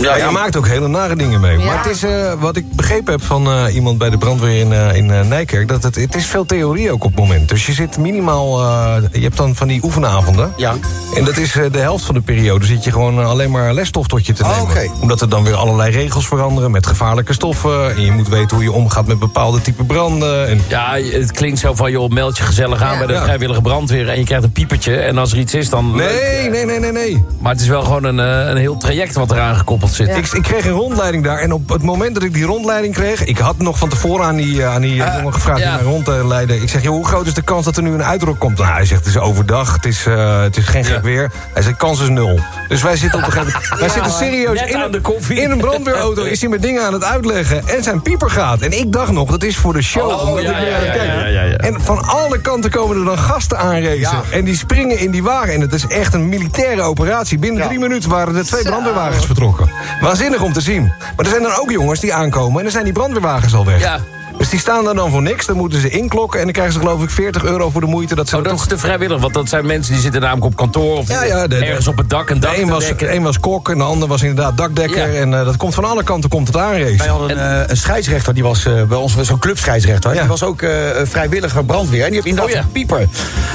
Ja, je maakt ook hele nare dingen mee. Maar het is, eh, wat ik begrepen heb van eh, iemand bij de brandweer in, eh, in Nijkerk... dat het, het is veel theorie ook op het moment. Dus je zit minimaal... eh, je hebt dan van die oefenavonden. Ja. En dat is eh, de helft van de periode. Zit je gewoon alleen maar lesstof tot je te Oh, nemen. oké. Omdat er dan weer allerlei regels veranderen met gevaarlijke stoffen. En je moet weten hoe je omgaat met bepaalde type branden. En... Ja, het klinkt zo van, joh, meld je gezellig aan bij de Ja. vrijwillige brandweer... en je krijgt een piepertje en als er iets is, dan... Nee, nee, nee, nee, nee. Maar het is wel gewoon een, eh, een heel traject wat eraan gekoppeld zit. Ik, ik kreeg een rondleiding daar. En op het moment dat ik die rondleiding kreeg... Ik had nog van tevoren aan die, eh, aan die eh, jongen gevraagd ja. die mij rondleiden. Ik zeg, joh, hoe groot is de kans dat er nu een uitrok komt? Nou, hij zegt, het is overdag. Het is, eh, het is geen gek weer. Hij zegt, kans is nul. Dus wij zitten op een gegeven moment... Wij zitten serieus in aan de koffie. een, in een brandweerauto. Is hij met dingen aan het uitleggen. En zijn pieper gaat. En ik dacht nog, dat is voor de show. Oh, omdat ik weer ja, aan het kijken. En van alle kanten komen er dan gasten aanracen. Ja. En die springen in die wagen. En het is echt een militaire operatie. Binnen drie minuten waren er twee brandweerwagens vertrokken. Waanzinnig om te zien. Maar er zijn dan ook jongens die aankomen... en dan zijn die brandweerwagens al weg. Ja. Dus die staan daar dan voor niks. Dan moeten ze inklokken en dan krijgen ze geloof ik 40 euro voor de moeite... dat ze Oh, dat toch is te vrijwillig, want dat zijn mensen die zitten namelijk op kantoor... of Ja, ja, de- ergens op het dak een dak de een was, dekken. een was kok en de ander was inderdaad dakdekker. Ja. En eh, dat komt van alle kanten komt het aanracen. Wij hadden een, eh, een scheidsrechter, die was eh, bij ons zo'n clubscheidsrechter. Ja. Die was ook eh, vrijwilliger brandweer. En die heeft inderdaad Oh, ja. een pieper. En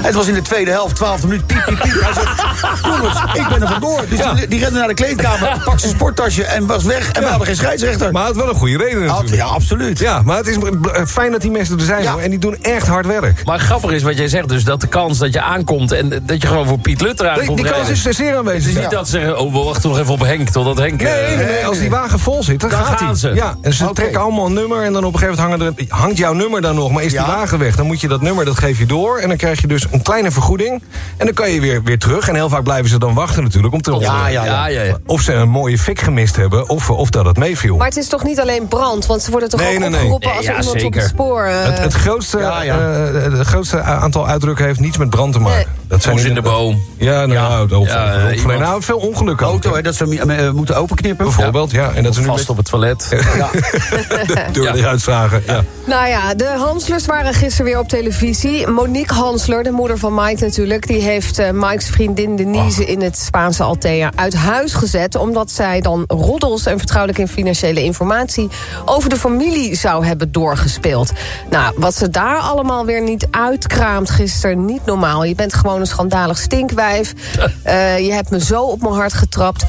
het was in de tweede helft, 12 minuten, piep, piep, piep. Hij zegt, <laughs> ik ben er vandoor. Dus Ja. die, die rende naar de kleedkamer, pakte zijn sporttasje en was weg. En we hadden geen scheidsrechter. Maar het had wel een goede reden Had- natuurlijk. ja, absoluut. Ja, maar het is fijn dat die mensen er zijn Ja. hoor. En die doen echt hard werk. Maar grappig is wat jij zegt, dus dat de kans dat je aankomt... en dat je gewoon voor Piet Lutter Die, aankomt die kans rijden. is zeer aanwezig. Het is ja. niet dat ze zeggen, oh, we wachten nog even op Henk, totdat Henk... Nee, eh, nee, nee, als die wagen vol zit, dan, Dan gaat gaan ze. Ja, en ze trekken allemaal een nummer en dan op een gegeven moment hangen er, hangt jouw nummer dan nog. Maar is Ja. die wagen weg, dan moet je dat nummer, dat geef je door. En dan krijg je dus een kleine vergoeding. En dan kan je weer, weer terug. En heel vaak blijven ze dan wachten natuurlijk om te Ja, ja, ja, ja, ja. Of ze een mooie fik gemist hebben, of, of dat het meeviel. Maar het is toch niet alleen brand, want ze worden toch Nee, ook nee, opgeroepen Nee, als ja, er op het spoor. Het, het grootste, Ja, ja. het grootste aantal uitdrukken heeft niets met brand te maken. Dat zijn in de boom. Ja, nou, ja. Ja, eh, iemand- nou, veel ongelukken. ook, Auto, hè. dat ze hem, eh, moeten openknippen. Bijvoorbeeld, ja. En dat ze nu Vast met op het toilet. <laughs> <laughs> de deur Ja. eruit zagen. Ja. Nou ja, de Hanslers waren gisteren weer op televisie. Monique Hansler, de moeder van Mike natuurlijk... die heeft eh, Mike's vriendin Denise in het Spaanse Altea uit huis gezet... omdat zij dan roddels en vertrouwelijke en financiële informatie... over de familie zou hebben doorgespeeld. Nou, wat ze daar allemaal weer niet uitkraamt gisteren, niet normaal. Je bent gewoon een schandalig stinkwijf. <laughs> Eh, je hebt me zo op mijn hart getrapt...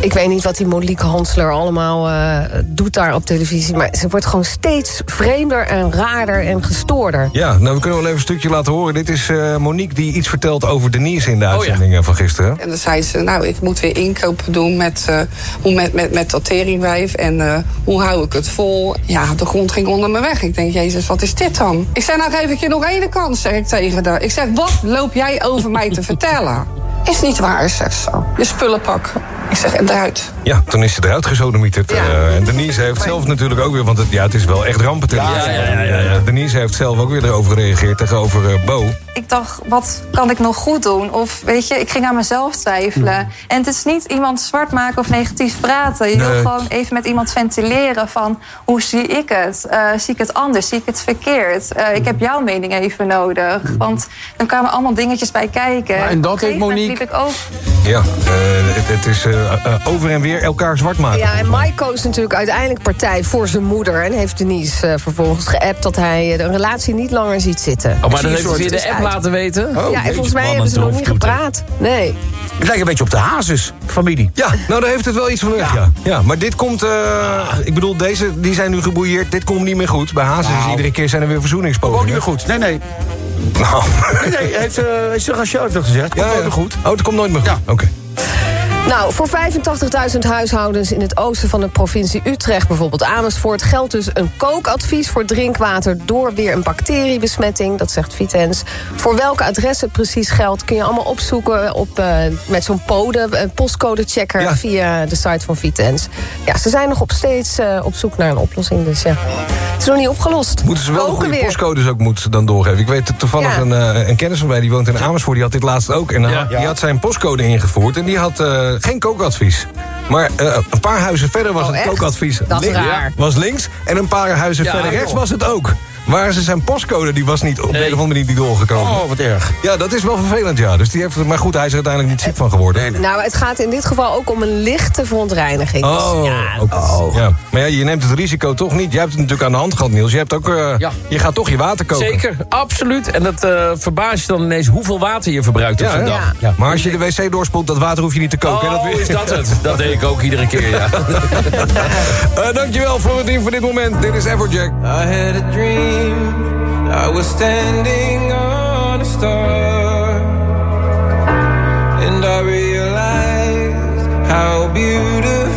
Ik weet niet wat die Monique Hansler allemaal eh, doet daar op televisie... maar ze wordt gewoon steeds vreemder en raarder en gestoorder. Ja, nou, we kunnen wel even een stukje laten horen. Dit is eh, Monique die iets vertelt over Denise in de ja. uitzendingen van gisteren. En dan zei ze, nou, ik moet weer inkopen doen met, eh, hoe met, met, met dat teringwijf. En eh, hoe hou ik het vol? Ja, de grond ging onder me weg. Ik denk, jezus, wat is dit dan? Ik zei, nou geef ik je nog één kans, zeg ik tegen haar. Ik zeg, wat loop jij over mij te vertellen? Is niet waar, zegt ze. Je spullen pakken. Ik zeg, Ja, toen is ze eruit gezodemieterd. eh, en Denise heeft zelf natuurlijk ook weer... want het, ja, het is wel echt rampentelevisie. Ja, ja, ja, ja, ja. Denise heeft zelf ook weer erover gereageerd tegenover eh, Bo. Ik dacht, wat kan ik nog goed doen? Of weet je, ik ging aan mezelf twijfelen. En het is niet iemand zwart maken of negatief praten. Je Nee. wil gewoon even met iemand ventileren van... hoe zie ik het? Eh, zie ik het anders? Zie ik het verkeerd? Eh, ik heb jouw mening even nodig. Want dan kwamen allemaal dingetjes bij kijken. Maar en dat heeft Monique- liep ik ook Ja, eh, het, het is eh, eh, over en weer elkaar zwart maken. Ja, en Mike koos natuurlijk uiteindelijk partij voor zijn moeder... en heeft Denise eh, vervolgens geappt dat hij eh, de relatie niet langer ziet zitten. Oh, maar dat die heeft hij via de app uit. laten weten? ja, en volgens mij hebben ze nog niet gepraat. Nee. Het lijkt een beetje op de Hazes, familie. Ja, nou daar heeft het wel iets van weg, ja. ja. maar dit komt, eh, ik bedoel, deze die zijn nu gebouilleerd. Dit komt niet meer goed. Bij Hazes is iedere keer zijn er weer verzoeningspogingen. Ook niet meer goed. Nee, nee. Nou. Nee, nee, heeft, uh, heeft Rachel heeft dat gezegd. Komt Ja, nooit ja. meer goed. Oh, het komt nooit meer goed. Oké. Nou, voor 85.000 huishoudens in het oosten van de provincie Utrecht... bijvoorbeeld Amersfoort, geldt dus een kookadvies voor drinkwater... door weer een bacteriebesmetting, dat zegt Vitens. Voor welke adressen het precies geldt... kun je allemaal opzoeken op, eh, met zo'n pode, een postcodechecker... Ja. via de site van Vitens. Ja, ze zijn nog op steeds eh, op zoek naar een oplossing, dus ja. Het is nog niet opgelost. Moeten ze wel de goede weer. postcodes ook moeten dan doorgeven. Ik weet toevallig Ja. een, eh, een kennis van mij, die woont in Amersfoort... die had dit laatst ook. En dan Ja. had- die had zijn postcode ingevoerd. En die had eh, geen kookadvies. Maar eh, een paar huizen verder was Oh, het echt? kookadvies Dat is links, raar. was links. En een paar huizen Ja, verder rechts joh. was het ook. Maar ze zijn postcode die was niet op Nee. een of andere manier niet doorgekomen. Oh, wat erg. Ja, dat is wel vervelend, ja. Dus die heeft, maar goed, hij is er uiteindelijk niet ziek van geworden. Nou, het gaat in dit geval ook om een lichte verontreiniging. Dus Oh, ja, oké. ja. Maar ja, je neemt het risico toch niet. Jij hebt het natuurlijk aan de hand gehad, Niels. Je, hebt ook, eh, Ja. je gaat toch je water koken. Zeker, absoluut. En dat eh verbaast je dan ineens hoeveel water je verbruikt op Ja, zo'n dag. Ja. Maar als je de wc doorspoelt, dat water hoef je niet te koken. Oh, dat is dat het? Dat deed ik ook iedere keer, ja. <laughs> Eh, dankjewel, Florentien, voor dit moment. Dit is Everjack. I had a I was standing on a star. And I realized how beautiful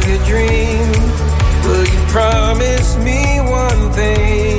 have your dream, will you promise me one thing?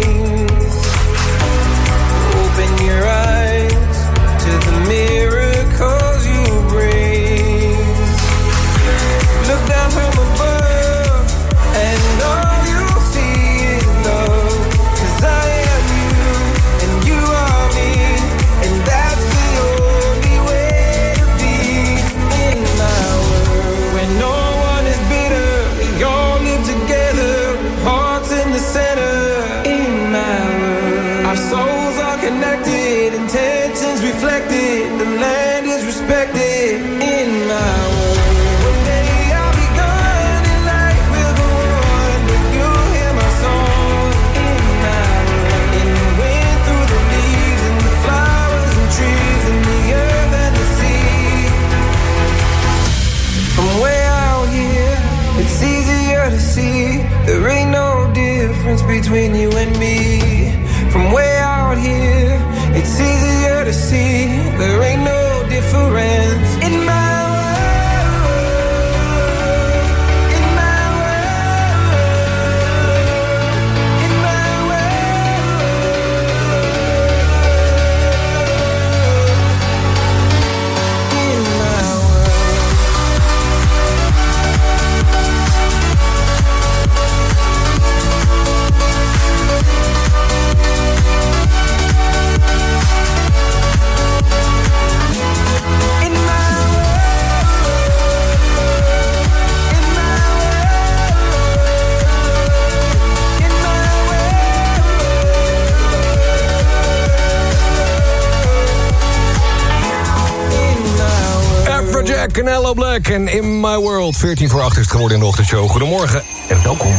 Black In My World. 14 voor 8 is geworden in de ochtendshow. Goedemorgen en welkom.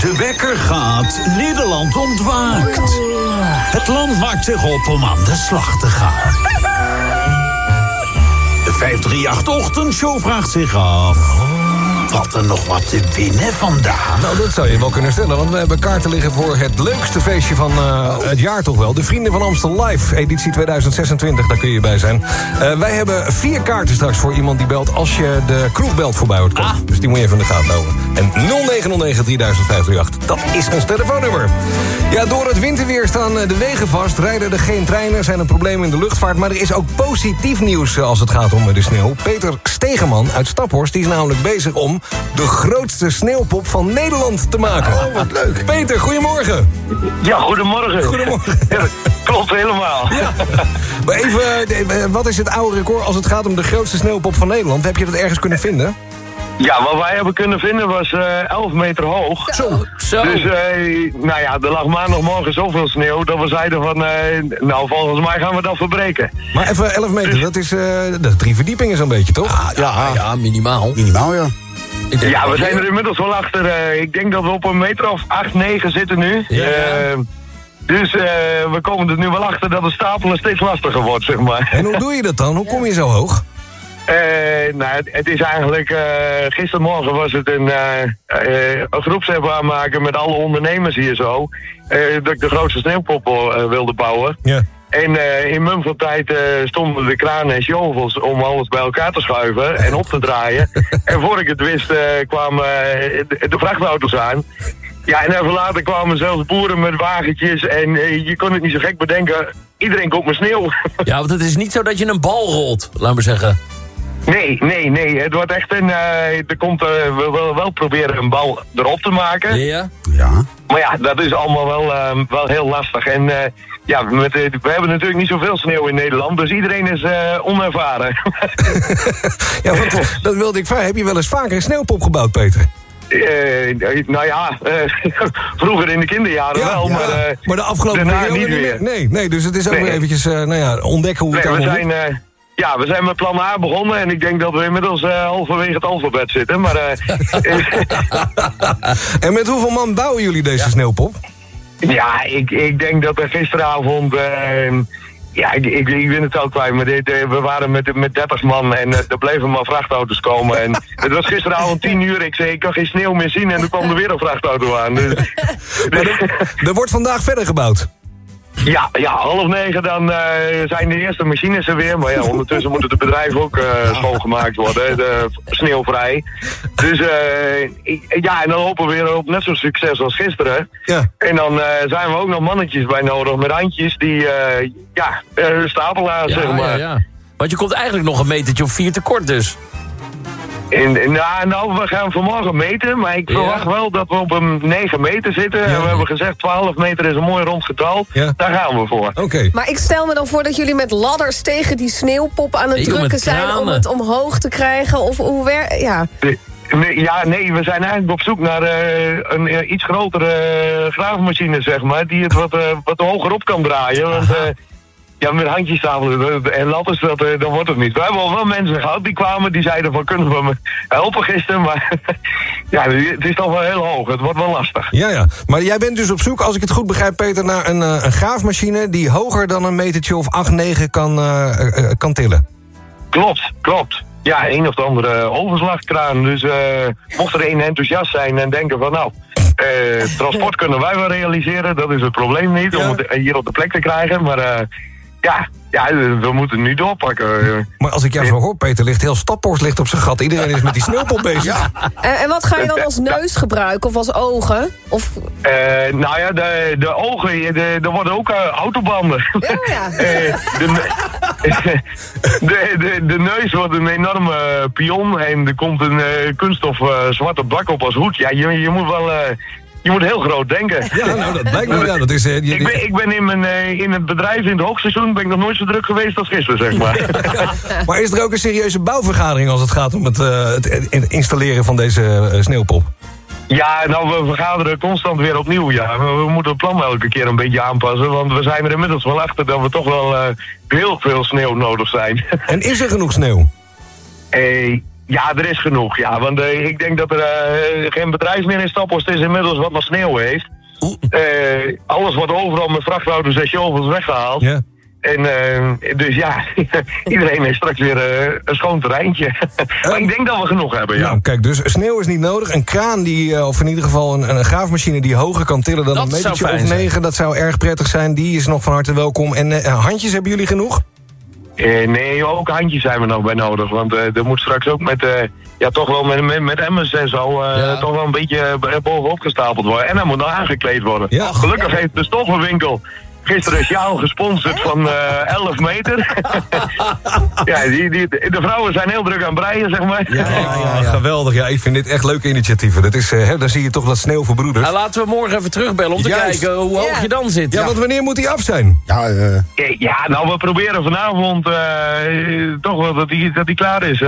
De wekker gaat, Nederland ontwaakt. Het land maakt zich op om aan de slag te gaan. De 538-ochtendshow vraagt zich af... Valt er nog wat te winnen vandaag? Nou, dat zou je wel kunnen stellen, want we hebben kaarten liggen voor het leukste feestje van eh, het jaar toch wel. De Vrienden van Amstel Live, editie 2026, daar kun je bij zijn. Eh, wij hebben vier kaarten straks voor iemand die belt als je de kroeg belt voorbij hoort komen. Dus die moet je even in de gaten houden. En 0909 3538, dat is ons telefoonnummer. Ja, door het winterweer staan eh, de wegen vast, rijden er geen treinen, zijn er problemen in de luchtvaart. Maar er is ook positief nieuws als het gaat om de sneeuw. Peter Stegeman uit Staphorst, die is namelijk bezig om de grootste sneeuwpop van Nederland te maken. Oh, wat leuk. Peter, goedemorgen. Ja, goedemorgen. Goedemorgen. <laughs> Klopt helemaal. Ja. Maar even, eh, wat is het oude record als het gaat om de grootste sneeuwpop van Nederland? Heb je dat ergens kunnen vinden? Ja, wat wij hebben kunnen vinden was eh 11 meter hoog. Zo. Zo. Dus, eh, nou ja, er lag maandagmorgen zoveel sneeuw dat we zeiden van, eh, nou volgens mij gaan we dat verbreken. Maar even 11 meter, dat is, eh, dat is drie verdiepingen zo'n beetje, toch? Ja, ja, minimaal. Minimaal, ja. Ja, we zijn er inmiddels wel achter. eh, ik denk dat we op een meter of 8, 9 zitten nu. Ja. Eh, dus eh, we komen er nu wel achter dat het stapelen steeds lastiger wordt, zeg maar. En hoe doe je dat dan? Hoe kom je zo hoog? Nou, het, het is eigenlijk... gistermorgen was het een, een groepsapp aanmaken met alle ondernemers hier zo. dat ik de grootste sneeuwpop eh, wilde bouwen. Ja. En eh, in mum van tijd eh, stonden de kranen en shovels om alles bij elkaar te schuiven en op te draaien. <laughs> en voor ik het wist eh, kwamen de, de vrachtauto's aan. Ja, en even later kwamen zelfs boeren met wagentjes en je kon het niet zo gek bedenken. Iedereen komt met sneeuw. Ja, want het is niet zo dat je een bal rolt, laat maar zeggen. Nee, nee, nee. Het wordt echt een... eh, er komt, eh, we willen wel proberen een bal erop te maken. Ja? Ja. Maar ja, dat is allemaal wel, eh, wel heel lastig. En eh, ja, met, we hebben natuurlijk niet zoveel sneeuw in Nederland. Dus iedereen is eh, onervaren. <laughs> Ja, want <laughs> dat wilde ik vragen. Heb je wel eens vaker een sneeuwpop gebouwd, Peter? Eh, nou ja, eh, <laughs> vroeger in de kinderjaren wel. Maar, eh, maar de afgelopen periode niet meer. Nee, nee, dus het is ook Nee. weer eventjes eh, nou ja, ontdekken hoe het Nee, we allemaal zijn, eh, ja, we zijn met plan A begonnen en ik denk dat we inmiddels eh, halverwege het alfabet zitten. Maar eh, <laughs> En met hoeveel man bouwen jullie deze sneeuwpop? ja, ik, ik denk dat er gisteravond... eh, ja, ik, ik, ik ben het ook kwijt, maar dit, eh, we waren met, met 30 man en er bleven maar vrachtauto's komen. En <laughs> het was gisteravond 10 uur, ik zei ik kan geen sneeuw meer zien en er kwam er weer een vrachtauto aan. Dus, <laughs> Er wordt vandaag verder gebouwd. Ja, ja, half negen dan eh, zijn de eerste machines er weer. Maar ja, ondertussen moeten de bedrijven ook eh, schoongemaakt worden, de, sneeuwvrij. Dus eh, ik- ja, en dan hopen we weer op net zo'n succes als gisteren. Ja. En dan zijn we ook nog mannetjes bij nodig met handjes die, ja, stapelaars, Ja, zeg maar. ja, ja. Want je komt eigenlijk nog een metertje of vier tekort dus. Nou, nou, we gaan vanmorgen meten, maar ik Ja. verwacht wel dat we op een 9 meter zitten. En we hebben gezegd 12 meter is een mooi rond getal. Daar gaan we voor. Oké. Maar ik stel me dan voor dat jullie met ladders tegen die sneeuwpop aan het drukken zijn... om het omhoog te krijgen. Of hoe wer Ja. Nee, ja, nee, we zijn eigenlijk op zoek naar eh, een eh, iets grotere eh, graafmachine, zeg maar, die het wat, wat hoger op kan draaien. Want eh, ja, met handjes tafelen en ladders, dat, eh, dan wordt het niet. We hebben al wel mensen gehad die kwamen, die zeiden van, kunnen we me helpen gisteren? Maar <laughs> ja, het is toch wel heel hoog, het wordt wel lastig. Ja, ja. Maar jij bent dus op zoek, als ik het goed begrijp, Peter... naar een, eh, een graafmachine die hoger dan een metertje of 8, 9 kan, eh, kan tillen. Klopt, klopt. Ja, een of de andere overslagkraan. Dus mocht er een enthousiast zijn en denken van nou, transport kunnen wij wel realiseren, dat is het probleem niet om het hier op de plek te krijgen. Maar ja, ja, we moeten nu doorpakken. Maar als ik jou zo hoor, Peter, ligt heel Staphorst ligt op zijn gat. Iedereen is met die sneeuwpop bezig. En, en wat ga je dan als neus gebruiken of als ogen? Of, Eh, nou ja, de, de ogen, de, er worden ook eh, autobanden. ja, ja. <laughs> Eh, de, <laughs> de, de, de neus wordt een enorme pion en er komt een eh, kunststof eh, zwarte bak op als hoed. Ja, je, je moet wel... eh, je moet heel groot denken. Ja, nou, dat blijkt wel. Ja, dat is, eh, je- ik, ben, ik ben in, mijn, eh, in het bedrijf in het hoogseizoen ben ik nog nooit zo druk geweest als gisteren, zeg maar. <laughs> Maar is er ook een serieuze bouwvergadering als het gaat om het, eh, het in- installeren van deze eh, sneeuwpop? Ja, nou, we vergaderen constant weer opnieuw, ja. We, we moeten het plan elke keer een beetje aanpassen, want we zijn er inmiddels wel achter dat we toch wel eh, heel veel sneeuw nodig zijn. En is er genoeg sneeuw? Eh, ja, er is genoeg, ja. Want eh, ik denk dat er eh, geen bedrijf meer in Staphorst is inmiddels wat nog sneeuw heeft. Eh, alles wordt overal met vrachtauto's en shovels weggehaald. Ja. En dus ja, <laughs> iedereen heeft straks weer een schoon terreintje. <laughs> maar ik denk dat we genoeg hebben, ja. Nou, kijk, dus sneeuw is niet nodig. Een kraan, die, of in ieder geval een, een graafmachine die hoger kan tillen dan Dat een metertje of negen, dat zou erg prettig zijn. Die is nog van harte welkom. En eh, handjes hebben jullie genoeg? Eh, nee, ook handjes zijn we nog bij nodig. Want eh, er moet straks ook met, eh, ja, toch wel met, met, met emmers en zo, toch wel een beetje bovenop gestapeld worden. En hij moet nog aangekleed worden. Gelukkig heeft de stoffenwinkel gisteren een sjaal gesponsord van eh 11 meter. <laughs> ja, die, die, de vrouwen zijn heel druk aan het breien, zeg maar. Ja, geweldig. Ja, ik vind dit echt leuke initiatieven. Dat is, eh, hè, dan zie je toch dat sneeuw verbroedert. Nou, laten we morgen even terugbellen om te Juist. kijken hoe hoog Ja. je dan zit. Ja, want wanneer moet die af zijn? Ja, eh, Ja, nou, we proberen vanavond eh, toch wel dat die, dat die klaar is.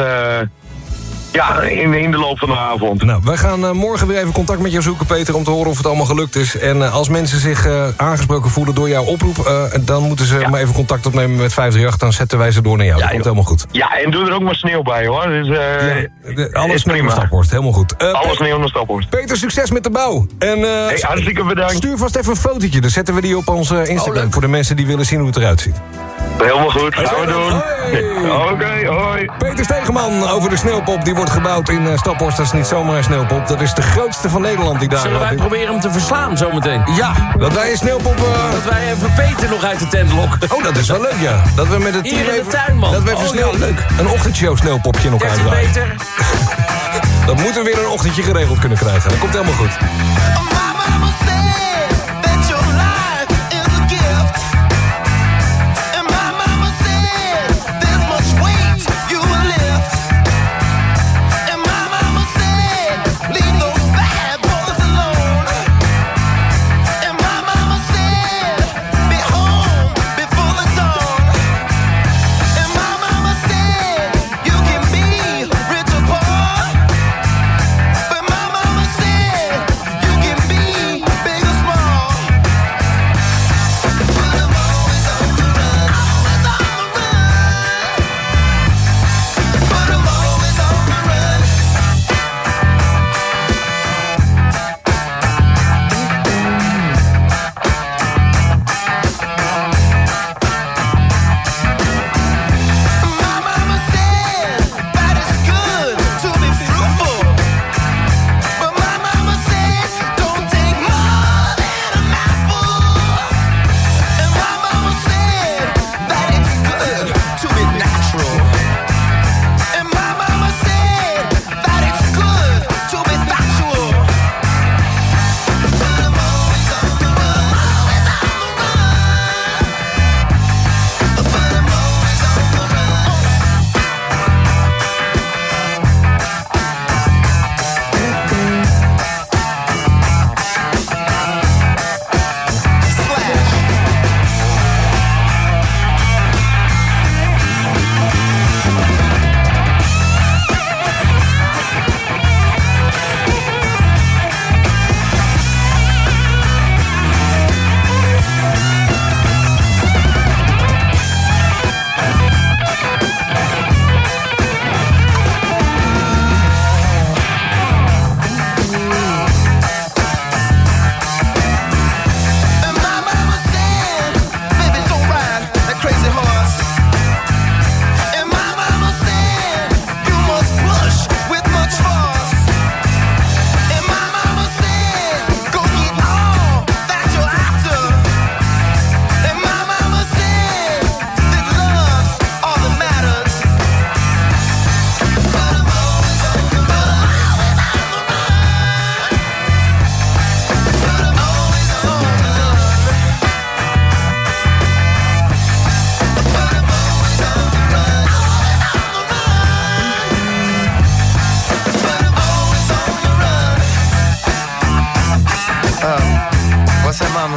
Ja, in, in de loop van de avond. Nou, wij gaan eh, morgen weer even contact met jou zoeken, Peter... om te horen of het allemaal gelukt is. En eh, als mensen zich eh, aangesproken voelen door jouw oproep... dan moeten ze maar even contact opnemen met 538. Dan zetten wij ze door naar jou. dat komt helemaal goed. Ja, en doe er ook maar sneeuw bij, hoor. Dus, De- Alles sneeuw naar Staphorst, helemaal goed. Alles sneeuw naar Staphorst. Peter, succes met de bouw. En, Hey, hartstikke bedankt. Stuur vast even een fotootje, dan zetten we die op onze Instagram... voor de mensen die willen zien hoe het eruit ziet. Helemaal goed, gaan we doen. Oké, hoi. Peter Stegeman over de sneeuwpop. Die wordt gebouwd in eh, Staphorst. Dat is niet zomaar een sneeuwpop. Dat is de grootste van Nederland die daar... Zullen wij proberen hem te verslaan zometeen? Ja, dat wij een sneeuwpop... eh, Dat wij even Peter nog uit de tent lokken. Oh, dat is wel leuk, ja. Dat we met het Hier team in de even, tuin, man. Dat we even Oh, snel ja, leuk. een ochtendshow sneeuwpopje in elkaar 13 draaien. Dat moeten we weer een ochtendje geregeld kunnen krijgen. Dat komt helemaal goed.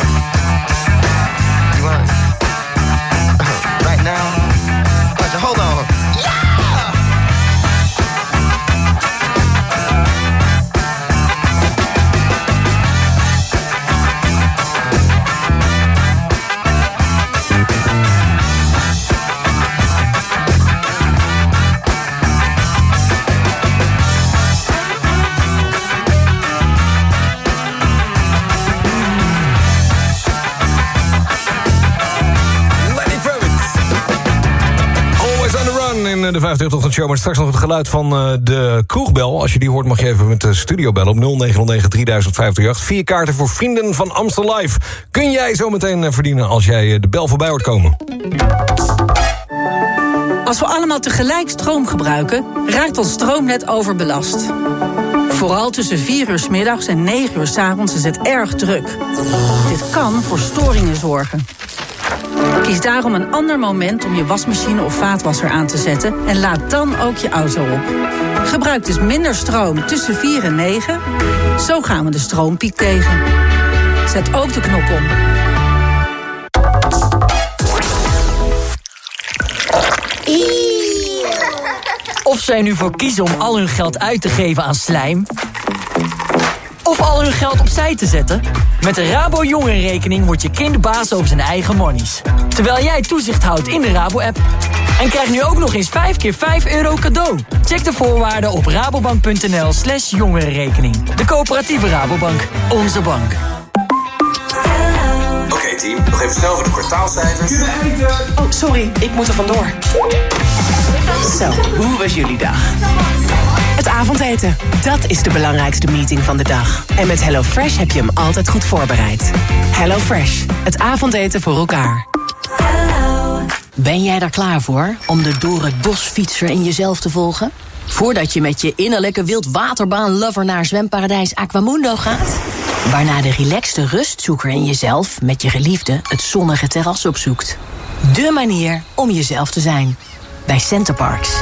Summer. Run in eh, de 50 ochtendshow. Maar straks nog het geluid van eh, de kroegbel. Als je die hoort mag je even met de studio bellen op 0909 3058. Vier kaarten voor Vrienden van Amstel Live. Kun jij zo meteen eh, verdienen als jij eh, de bel voorbij hoort komen. Als we allemaal tegelijk stroom gebruiken, raakt ons stroomnet overbelast. Vooral tussen 4 uur 's middags en 9 uur 's avonds is het erg druk. Dit kan voor storingen zorgen. Kies daarom een ander moment om je wasmachine of vaatwasser aan te zetten en laat dan ook je auto op. Gebruik dus minder stroom tussen 4 en 9. Zo gaan we de stroompiek tegen. Zet ook de knop om. Of zij nu voor kiezen om al hun geld uit te geven aan slijm... of al hun geld opzij te zetten... met de Rabo Jongerenrekening wordt je kind baas over zijn eigen monies. Terwijl jij toezicht houdt in de Rabo-app. En krijg nu ook nog eens 5 keer 5 euro cadeau. Check de voorwaarden op rabobank.nl slash jongerenrekening. De coöperatieve Rabobank. Onze bank. Oké team, nog even snel voor de kwartaalcijfers. Oh, sorry, ik moet er vandoor. Zo, hoe was jullie dag? Avondeten, dat is de belangrijkste meeting van de dag. En met HelloFresh heb je hem altijd goed voorbereid. HelloFresh, het avondeten voor elkaar. Ben jij daar klaar voor om de door het bos fietser in jezelf te volgen? Voordat je met je innerlijke wildwaterbaan-lover naar zwemparadijs Aquamundo gaat? Waarna de relaxte rustzoeker in jezelf met je geliefde het zonnige terras opzoekt. De manier om jezelf te zijn. Bij Centerparks.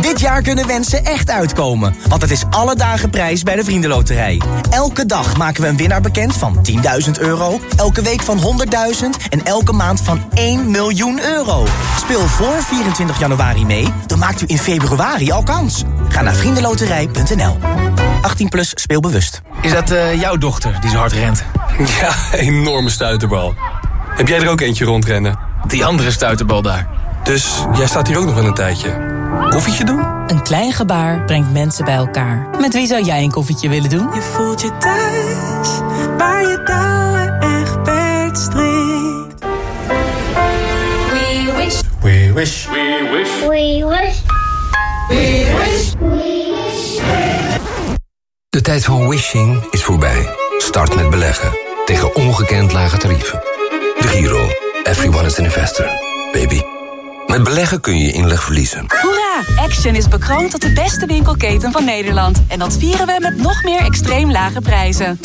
Dit jaar kunnen wensen echt uitkomen, want het is alle dagen prijs bij de Vriendenloterij. Elke dag maken we een winnaar bekend van 10.000 euro, elke week van 100.000 en elke maand van 1 miljoen euro. Speel voor 24 januari mee, dan maakt u in februari al kans. Ga naar vriendenloterij.nl. 18 plus speelbewust. Is dat eh, jouw dochter die zo hard rent? <laughs> Ja, enorme stuiterbal. Heb jij er ook eentje rondrennen? Die andere stuiterbal daar. Dus jij staat hier ook nog wel een tijdje. Koffietje doen? Een klein gebaar brengt mensen bij elkaar. Met wie zou jij een koffietje willen doen? Je voelt je thuis, waar je touwen echt strikt. We wish. We wish. We wish. We wish. We wish. We wish. De tijd van wishing is voorbij. Start met beleggen. Tegen ongekend lage tarieven. De Giro. Everyone is an investor. Baby. Met beleggen kun je inleg verliezen. Hoera! Action is bekroond tot de beste winkelketen van Nederland. En dat vieren we met nog meer extreem lage prijzen.